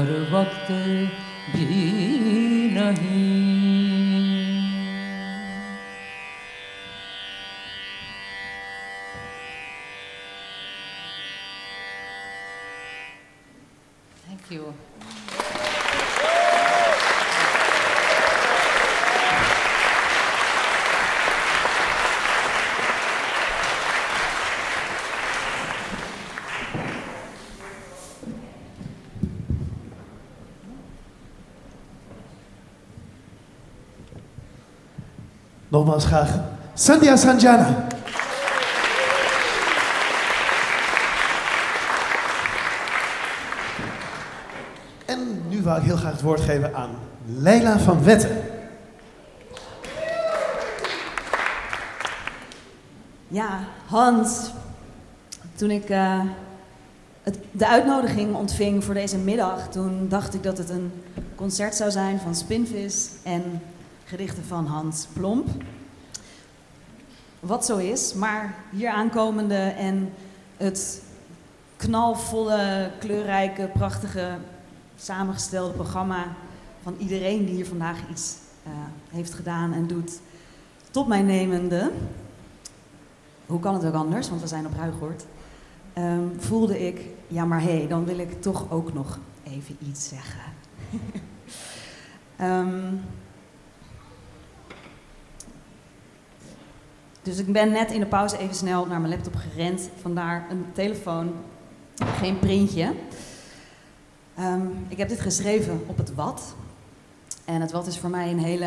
और वक्त Nogmaals graag Sandhya Sanjana. En nu wou ik heel graag het woord geven aan Leila van Wetten. Ja, Hans. Toen ik eh, de uitnodiging ontving voor deze middag, toen dacht ik dat het een concert zou zijn van Spinvis en gedichten van Hans Plomp. Wat zo is, maar hier aankomende en het knalvolle, kleurrijke, prachtige, samengestelde programma van iedereen die hier vandaag iets eh, heeft gedaan en doet, tot mij nemende hoe kan het ook anders, want we zijn op Ruigoord, ehm, voelde ik, ja maar hé, hey, dan wil ik toch ook nog even iets zeggen. Ehm, dus ik ben net in de pauze even snel naar mijn laptop gerend, vandaar een telefoon, geen printje. Ehm, ik heb dit geschreven op het Wat. En het Wat is voor mij een hele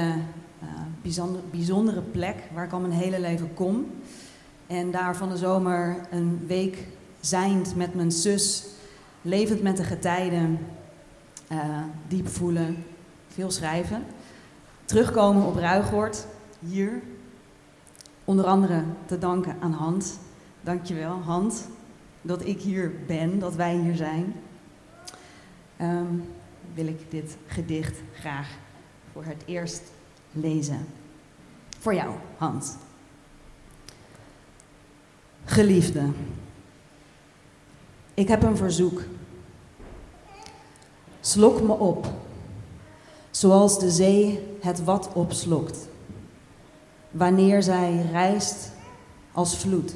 eh, bijzonder, bijzondere plek waar ik al mijn hele leven kom. En daar van de zomer een week zijnd met mijn zus, levend met de getijden, eh, diep voelen, veel schrijven. Terugkomen op Ruigoord, hier. Onder andere te danken aan Hans. Dankjewel, Hans, dat ik hier ben, dat wij hier zijn. Ehm, wil ik dit gedicht graag voor het eerst lezen. Voor jou, Hans. Geliefde, ik heb een verzoek. Slok me op, zoals de zee het wat opslokt, wanneer zij rijst als vloed.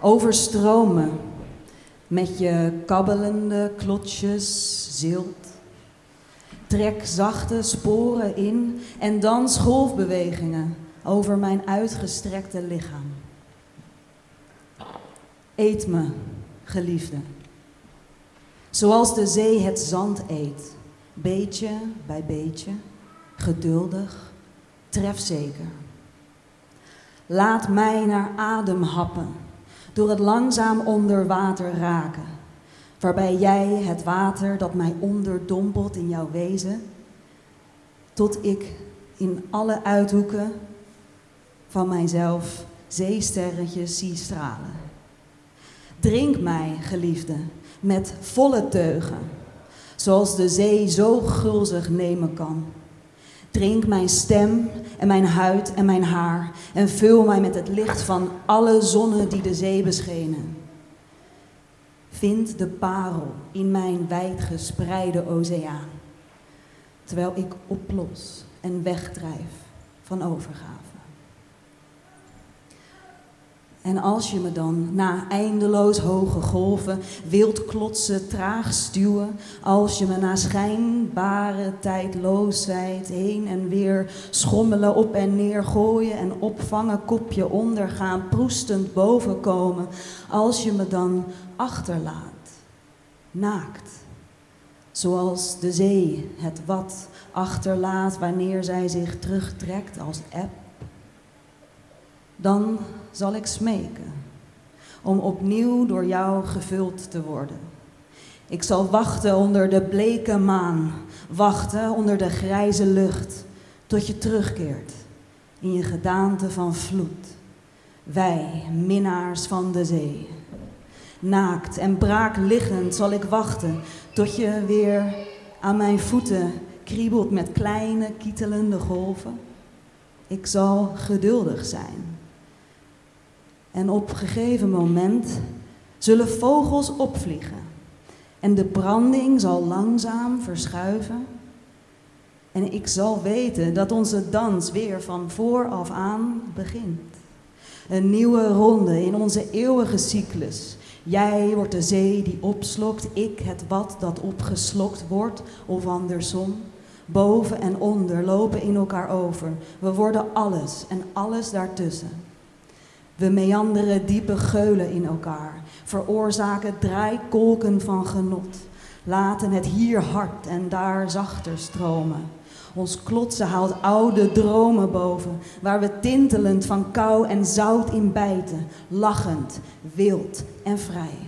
Overstroom me met je kabbelende klotjes zilt. Trek zachte sporen in en dans golfbewegingen over mijn uitgestrekte lichaam. Eet me, geliefde, zoals de zee het zand eet, beetje bij beetje, geduldig, trefzeker. Laat mij naar adem happen, door het langzaam onder water raken, waarbij jij het water dat mij onderdompelt in jouw wezen, tot ik in alle uithoeken van mijzelf zeesterretjes zie stralen. Drink mij, geliefde, met volle teugen, zoals de zee zo gulzig nemen kan. Drink mijn stem en mijn huid en mijn haar en vul mij met het licht van alle zonnen die de zee beschenen. Vind de parel in mijn wijdgespreide oceaan, terwijl ik oplos en wegdrijf van overgave. En als je me dan na eindeloos hoge golven wilt klotsen, traag stuwen, als je me na schijnbare tijdloosheid heen en weer schommelen, op en neer gooien en opvangen, kopje ondergaan, proestend bovenkomen, als je me dan achterlaat, naakt, Zoals de zee het wat achterlaat wanneer zij zich terugtrekt als eb. Dan zal ik smeken om opnieuw door jou gevuld te worden. Ik zal wachten onder de bleke maan, wachten onder de grijze lucht, tot je terugkeert in je gedaante van vloed. Wij, minnaars van de zee. Naakt en braak liggend zal ik wachten tot je weer aan mijn voeten kriebelt met kleine kietelende golven. Ik zal geduldig zijn. En op gegeven moment zullen vogels opvliegen en de branding zal langzaam verschuiven. En ik zal weten dat onze dans weer van vooraf aan begint. Een nieuwe ronde in onze eeuwige cyclus. Jij wordt de zee die opslokt, ik het wat dat opgeslokt wordt, of andersom. Boven en onder lopen in elkaar over. We worden alles en alles daartussen. We meanderen diepe geulen in elkaar, veroorzaken draaikolken van genot, laten het hier hard en daar zachter stromen. Ons klotsen haalt oude dromen boven, waar we tintelend van kou en zout in bijten, lachend, wild en vrij.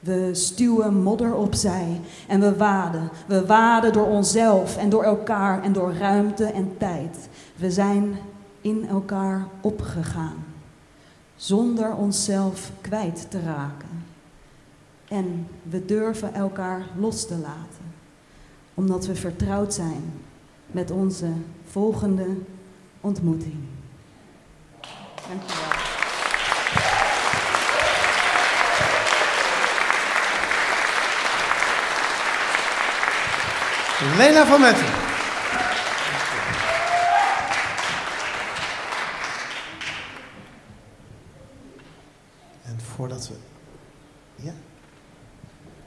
We stuwen modder opzij en we waden. We waden door onszelf en door elkaar en door ruimte en tijd. We zijn in elkaar opgegaan, zonder onszelf kwijt te raken. En we durven elkaar los te laten, omdat we vertrouwd zijn met onze volgende ontmoeting. Dank wel. Lena van Metten. En voordat we ja,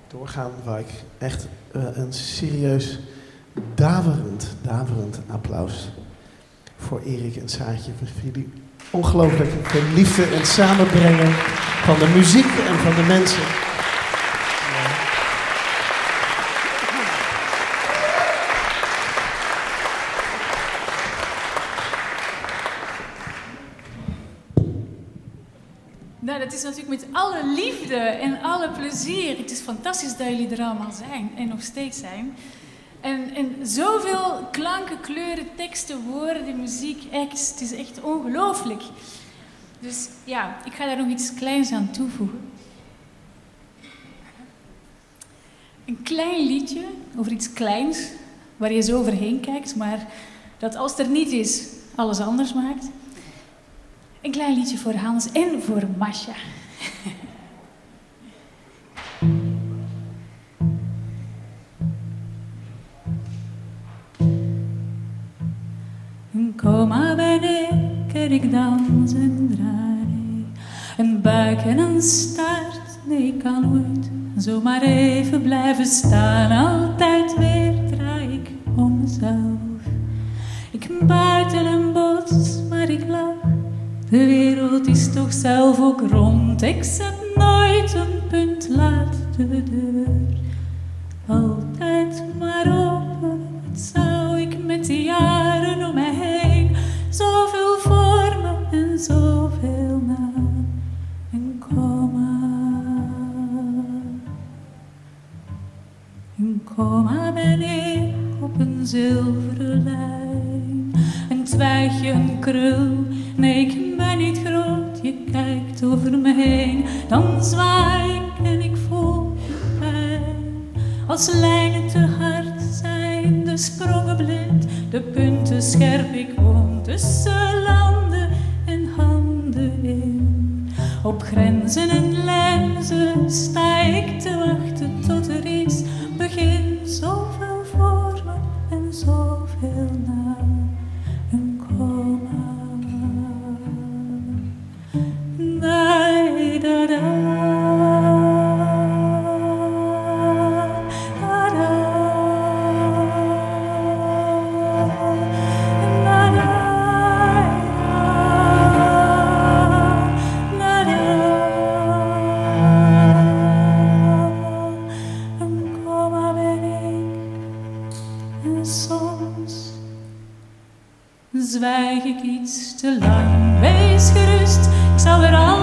doorgaan, wou ik echt eh, een serieus daverend, daverend applaus voor Erik en Saartje. Voor jullie ongelooflijk veel liefde en samenbrengen van de muziek en van de mensen. Is natuurlijk met alle liefde en alle plezier. Het is fantastisch dat jullie er allemaal zijn en nog steeds zijn. En, en zoveel klanken, kleuren, teksten, woorden, muziek, acts. Het is echt ongelooflijk. Dus ja, ik ga daar nog iets kleins aan toevoegen. Een klein liedje over iets kleins, waar je zo overheen kijkt, maar dat als er niet is, alles anders maakt. Een klein liedje voor Hans en voor Masha. Kom maar ben ik en ik dans en draai. Een buik en een staart, nee, ik kan nooit zomaar even blijven staan. Altijd weer draai ik om mezelf. Ik buiten een bos, maar ik lach. De wereld is toch zelf ook rond. Ik zet nooit een punt, laat de deur altijd maar open. Wat zou ik met de jaren om mij heen? Zoveel voor me en zoveel na. En kom maar. En kom maar ben ik op een zilveren lijn. Een twijgje, een krul. Nee, ik niet groot. Je kijkt over me heen. Dan zwaai ik en ik voel pijn. Als lijnen te hard zijn, de sprongen blind, de punten scherp. Ik woon tussen landen en handen in. Op grenzen en lenzen sta ik te wachten tot er iets begint. Zoveel voor me en zoveel na. zwijg ik iets te lang. Wees gerust, ik zal er al.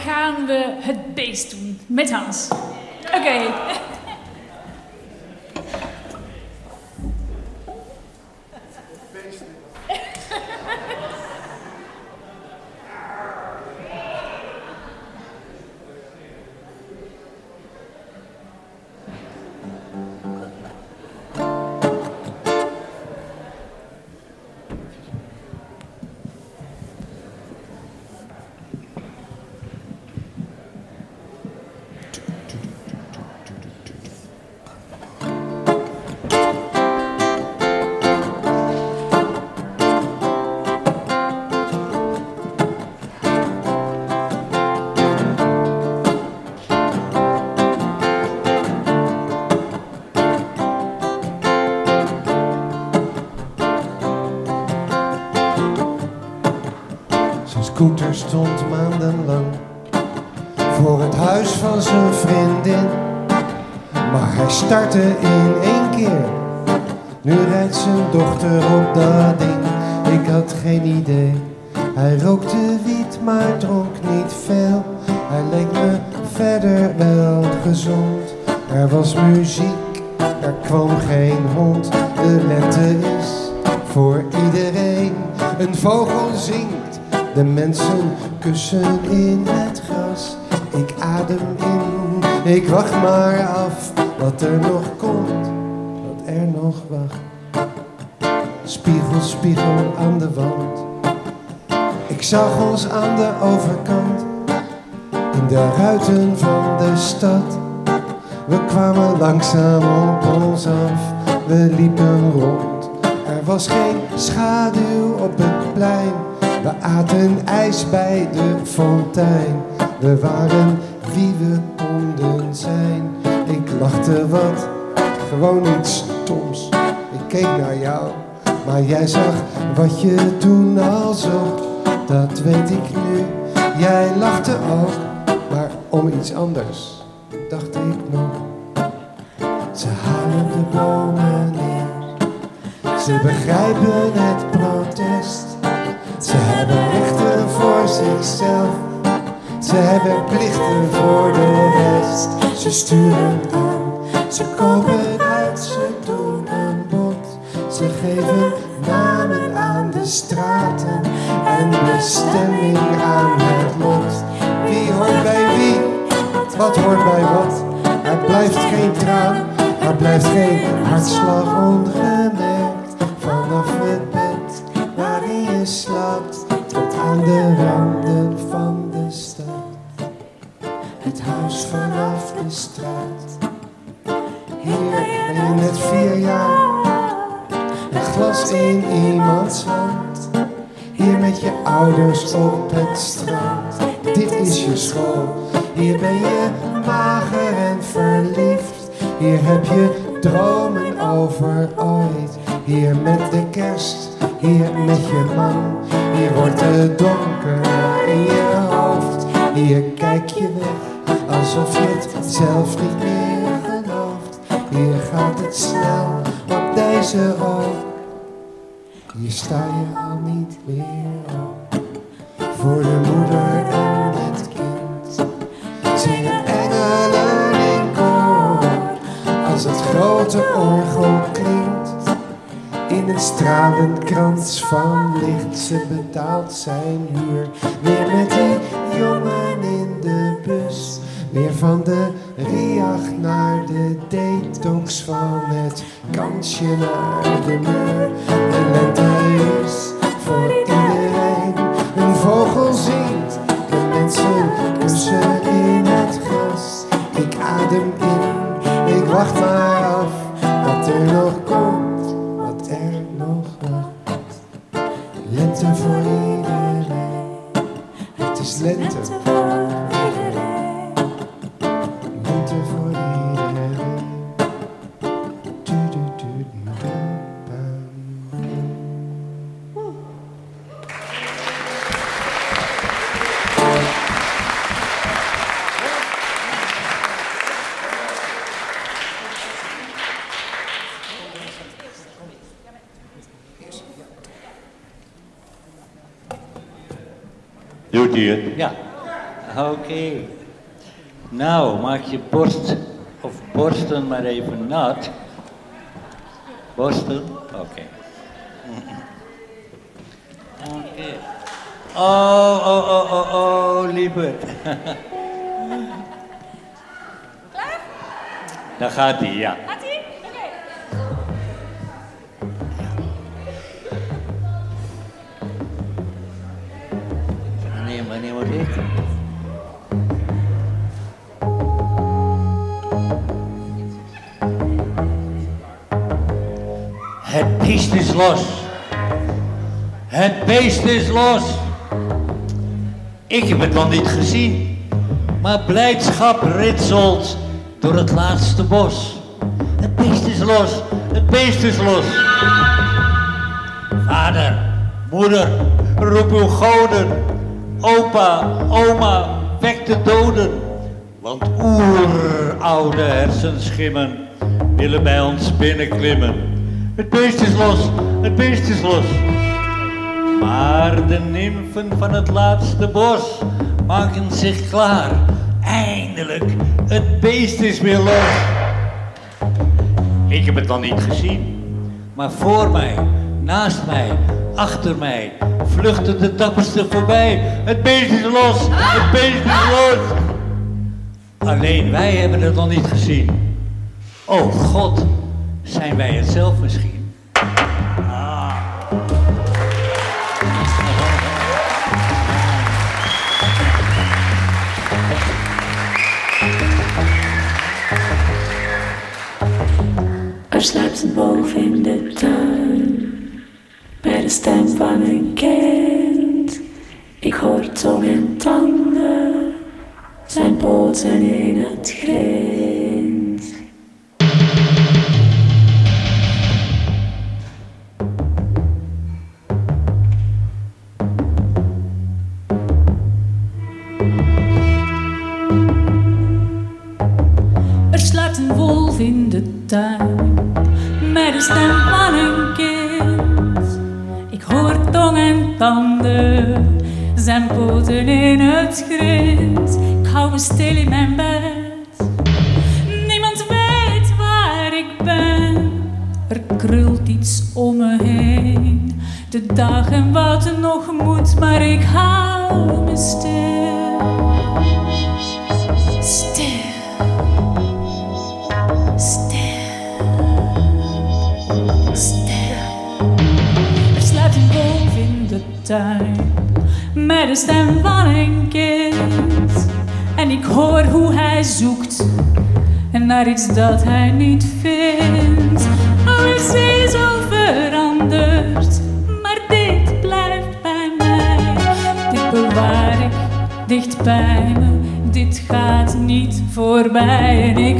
Gaan we het beest doen met Hans. Oké. Stond maandenlang voor het huis van zijn vriendin. Maar hij startte in één keer. Nu rijdt zijn dochter op dat ding. Ik had geen idee. Hij rookte wiet, maar dronk niet veel. Hij leek me verder wel gezond. Er was muziek, er kwam geen hond. De lente is voor iedereen. Een vogel zingt, de mensen kussen in het gras. Ik adem in, ik wacht maar af wat er nog komt, wat er nog wacht. Spiegel, spiegel aan de wand. Ik zag ons aan de overkant, in de ruiten van de stad. We kwamen langzaam op ons af, we liepen rond. Er was geen schaduw op het plein, we aten ijs bij de fontein. We waren wie we konden zijn. Ik lachte wat, gewoon iets stoms. Ik keek naar jou, maar jij zag wat je toen al zocht. Dat weet ik nu. Jij lachte ook, maar om iets anders, dacht ik nog. Ze halen de bomen neer. Ze begrijpen Ze hebben plichten voor de rest. Ze sturen aan, ze kopen Dit is je school. Hier ben je mager en verliefd. Hier heb je dromen over ooit. Hier met de kerst, hier met je man. Hier wordt het donker in je hoofd. Hier kijk je weg, alsof je het zelf niet meer gelooft. Hier gaat het snel op deze rook. Hier sta je al niet meer op. Voor de moeder en het kind. Zingen engelen in koor. Als het grote orgel klinkt. In een stralend krans van licht. Ze betaalt zijn huur. Weer met die jongen in de bus. Weer van de Riach naar de detox. Van het kansje naar de muur. De lente is voor iedereen. Vogel zingt. De mensen kussen in het gras. Ik adem in. Ik wacht maar af. Wat er nog komt. Wat er nog wacht. Lente voor iedereen. Het is. Lente Oké. Nou, maak je borst of borsten maar even nat. Borsten? Oké. Oké. Oh, oh, oh, oh, oh, lieverd. Klaar? Daar gaat hij, ja. Gaat ie? Oké. Wanneer, wanneer moet ik? Het beest is los. Het beest is los. Ik heb het nog niet gezien, maar blijdschap ritselt door het laatste bos. Het beest is los. Het beest is los. Vader, moeder, roep uw goden. Opa, oma, wek de doden. Want oeroude hersenschimmen willen bij ons binnenklimmen. Het beest is los, het beest is los. Maar de nymfen van het laatste bos maken zich klaar. Eindelijk, het beest is weer los. Ik heb het dan niet gezien, maar voor mij, naast mij, achter mij, vluchten de dapperste voorbij. Het beest is los, het beest is los. Alleen wij hebben het nog niet gezien. Oh God, zijn wij het zelf misschien? Ah. Er slaapt wolf in de tuin, bij de stem van een kind. Ik hoor tong en tanden, zijn poten in het grind. Stil in mijn bed. Niemand weet waar ik ben. Er krult iets om me heen. De dagen wat er nog moet, maar ik hou me. Stil. Naar iets dat hij niet vindt. Alles is al veranderd, maar dit blijft bij mij. Dit bewaar ik dicht bij me, dit gaat niet voorbij. En ik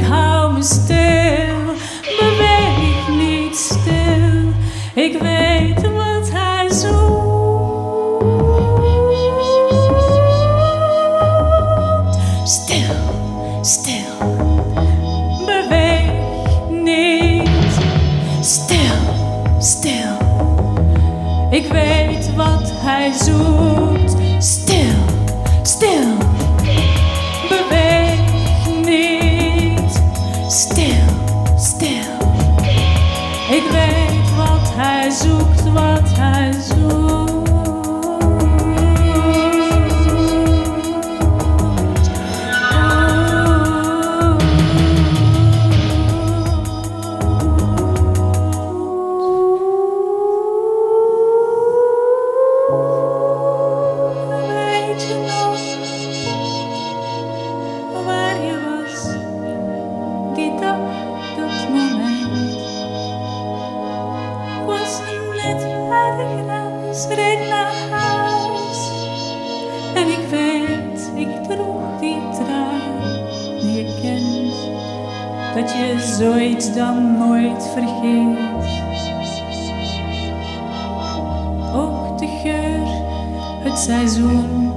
het seizoen.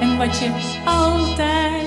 En wat je altijd,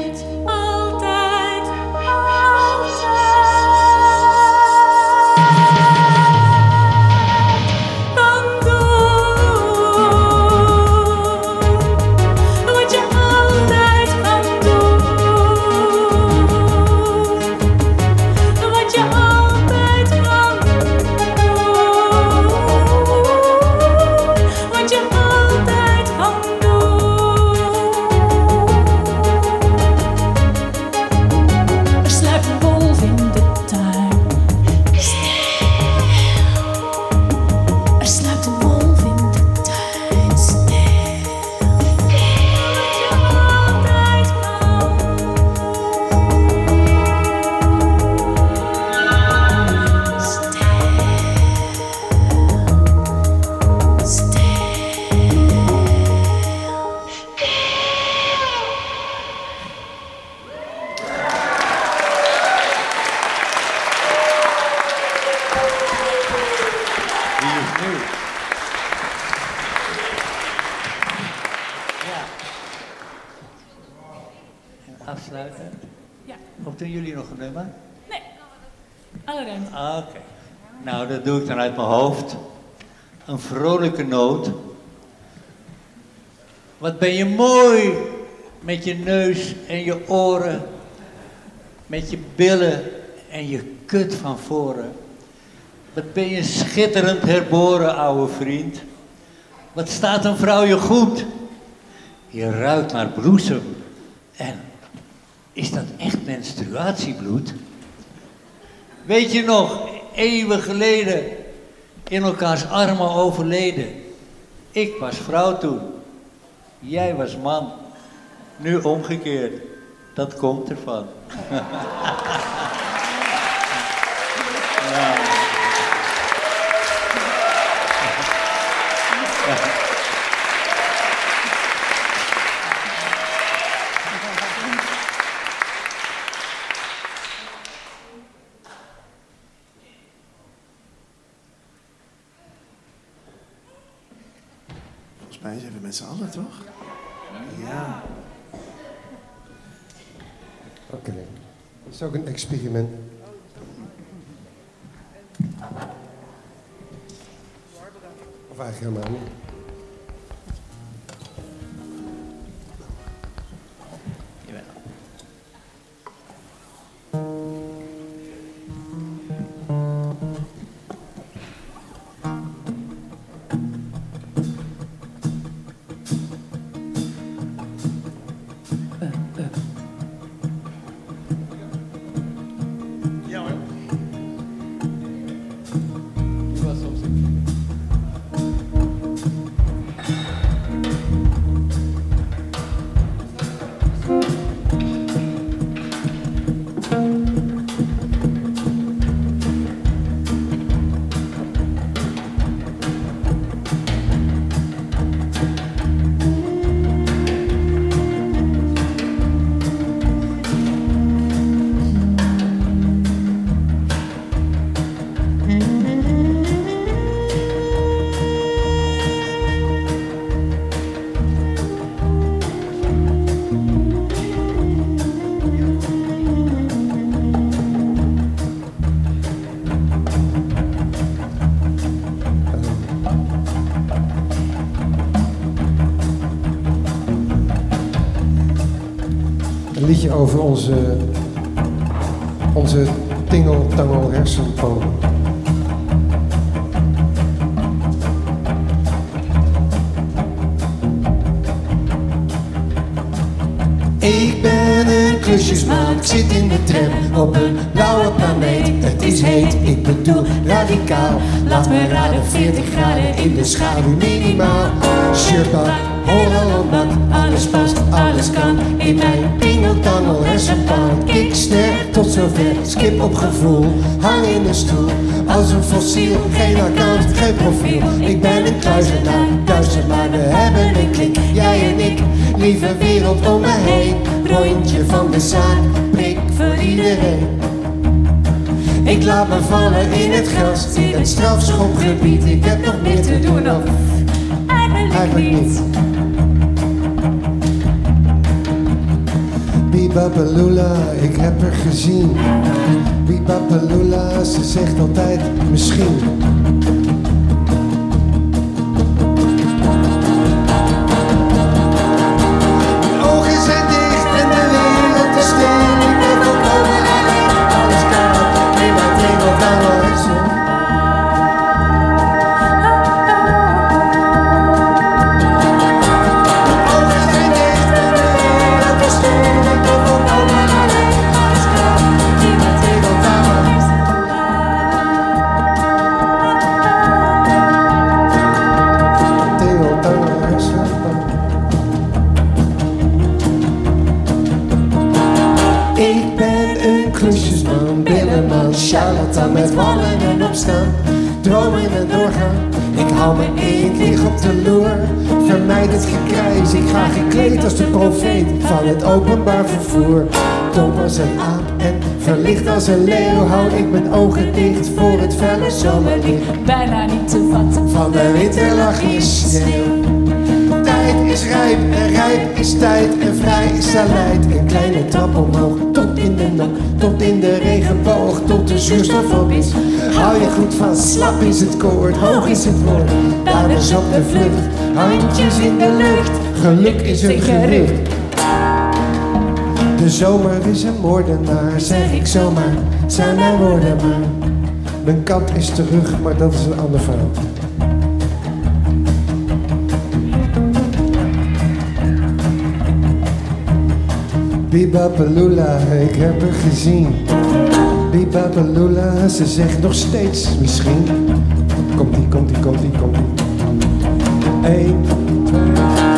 Wat ben je mooi met je neus en je oren. Met je billen en je kut van voren. Wat ben je schitterend herboren, ouwe vriend. Wat staat een vrouw je goed. Je ruikt naar bloesem. En is dat echt menstruatiebloed? Weet je nog, eeuwen geleden, in elkaars armen overleden. Ik was vrouw toen, jij was man. Nu omgekeerd, dat komt ervan. met z'n allen, toch? Ja. Oké. Dat is ook een experiment. Of eigenlijk helemaal niet. Over onze, onze tingeltangel hersenpan. Ik ben een klusjesman, ik zit in de tram op een blauwe planeet. Het is heet, ik bedoel radicaal. Laat me raden, 40 graden in de schaduw minimaal. Shirtbak, Hollandbak, alles past, alles kan. In mijn pingeltangel hersenpan. Kickster tot zover, skip op gevoel. Hang in de stoel, als een fossiel. Geen account, geen profiel. Ik ben een kluizenaar, duister maar we hebben een klik. Jij en ik, lieve wereld om me heen. Rondje van de zaak, prik voor iedereen. Ik laat me vallen in het gras, in het strafschopgebied. Ik heb nog meer te doen of eigenlijk niet. Bibapalula, ik heb haar gezien. Bibapalula, ze zegt altijd misschien. Als een aap en verlicht als een leeuw, hou ik mijn ogen dicht voor het felle zomerlicht. Bijna niet te vatten. Van de winterlach is sneeuw. Tijd is rijp en rijp is tijd en vrij is aleid. Een kleine trap omhoog, tot in de nok, tot in de regenboog, tot de zuurstof op is. Hou je goed vast, slap is het koord, hoog is het woord. Daders op de vlucht, handjes in de lucht, geluk is een gerucht. De zomer is een moordenaar, zeg ik zomaar, zijn mijn woorden maar. Mijn kat is terug, maar dat is een ander verhaal. Bibapalula, ik heb haar gezien. Bibapalula, ze zegt nog steeds misschien. Komt ie, komt ie, komt ie, komt ie. Eén.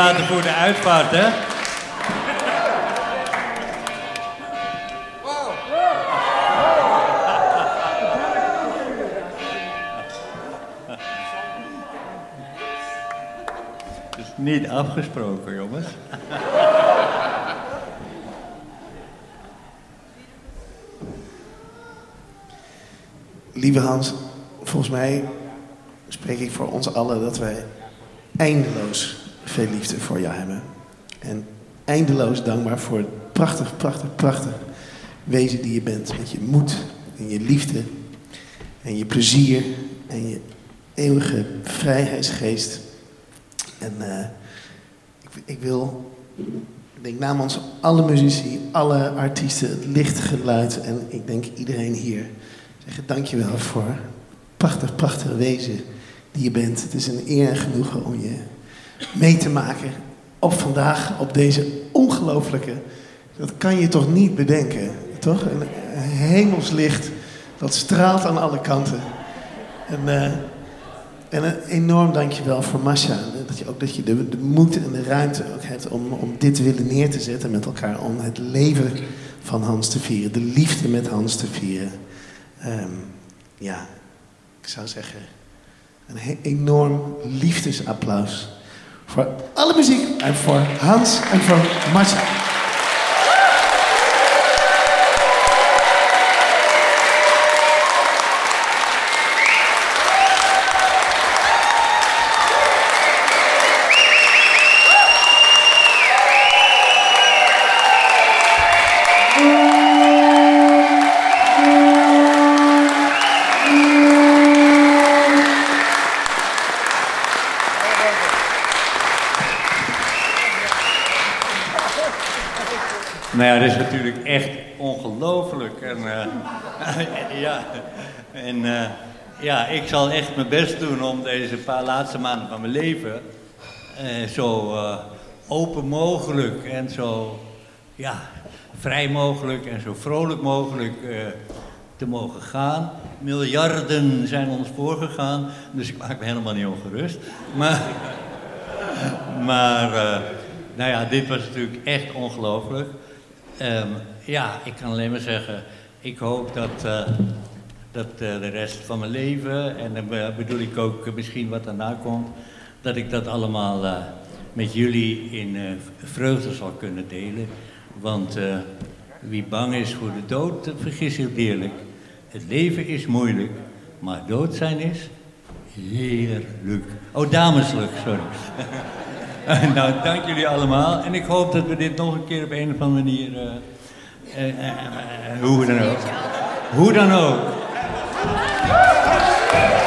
Overlaten voor de uitvaart, hè? Het is niet afgesproken, jongens. Lieve Hans, volgens mij spreek ik voor ons allen dat wij eindeloos veel liefde voor jou hebben. En eindeloos dankbaar voor het prachtig, prachtig, prachtig wezen die je bent. Met je moed en je liefde en je plezier en je eeuwige vrijheidsgeest. En eh, ik, ik wil, ik denk namens alle muzici, alle artiesten, het lichtgeluid en ik denk iedereen hier zeggen dankjewel voor het prachtig, prachtig wezen die je bent. Het is een eer en genoegen om je mee te maken op vandaag, op deze ongelooflijke, dat kan je toch niet bedenken, toch? Een, hemelslicht dat straalt aan alle kanten. En, eh, en een enorm dankjewel voor Masha. Dat je ook dat je de, de moed en de ruimte ook hebt om, om dit willen neer te zetten met elkaar. Om het leven van Hans te vieren. De liefde met Hans te vieren. Ehm, ja, ik zou zeggen, een enorm liefdesapplaus voor alle muziek en voor Hans en voor Masha. En eh, ja, ik zal echt mijn best doen om deze paar laatste maanden van mijn leven eh, zo eh, open mogelijk en zo ja, vrij mogelijk en zo vrolijk mogelijk te mogen gaan. Miljarden zijn ons voorgegaan, dus ik maak me helemaal niet ongerust. Maar, maar nou ja, dit was natuurlijk echt ongelooflijk. Ehm, ja, ik kan alleen maar zeggen, ik hoop dat, dat eh, de rest van mijn leven, en dan be- bedoel ik ook eh, misschien wat daarna komt, dat ik dat allemaal eh, met jullie in eh, vreugde zal kunnen delen. Want eh, wie bang is voor de dood, dat vergis zich deerlijk. Het leven is moeilijk, maar dood zijn is heerlijk. Oh, dameslijk, sorry. nou, dank jullie allemaal. En ik hoop dat we dit nog een keer op een of andere manier. eh, eh, eh, eh, hoe dan ook. Hoe dan ook. Uh!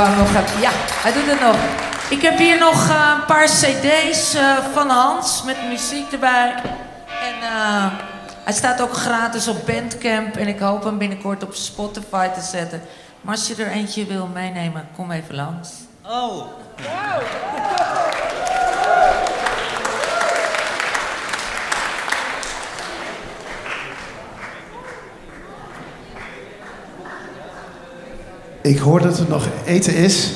Wou nog. Ja, hij doet het nog. Ik heb hier nog eh, een paar cd's eh, van Hans met muziek erbij. En eh, hij staat ook gratis op Bandcamp. En ik hoop hem binnenkort op Spotify te zetten. Maar als je er eentje wil meenemen, kom even langs. Oh. Ik hoor dat er nog eten is.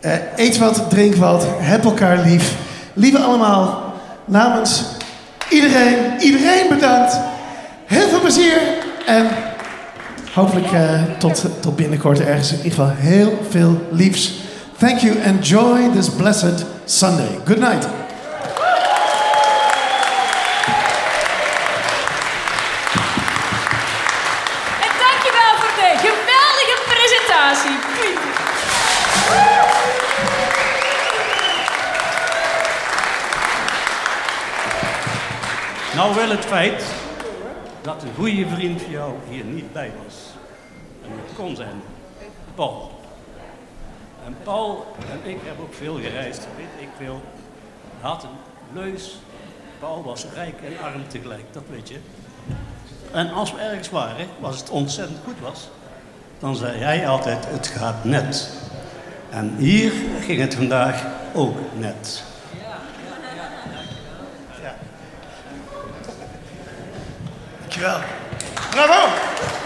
Eh, eet wat, drink wat, heb elkaar lief. Lieve allemaal, namens iedereen, iedereen bedankt. Heel veel plezier en hopelijk eh, tot, tot binnenkort ergens. In ieder geval heel veel liefs. Thank you. Enjoy this blessed Sunday. Good night. Nou wel het feit dat een goede vriend van jou hier niet bij was. En het kon zijn Paul. En Paul en ik hebben ook veel gereisd, weet ik veel. Had een leus. Paul was rijk en arm tegelijk, dat weet je. En als we ergens waren, was het ontzettend goed was, dan zei hij altijd, het gaat net. En hier ging het vandaag ook net. Bravo!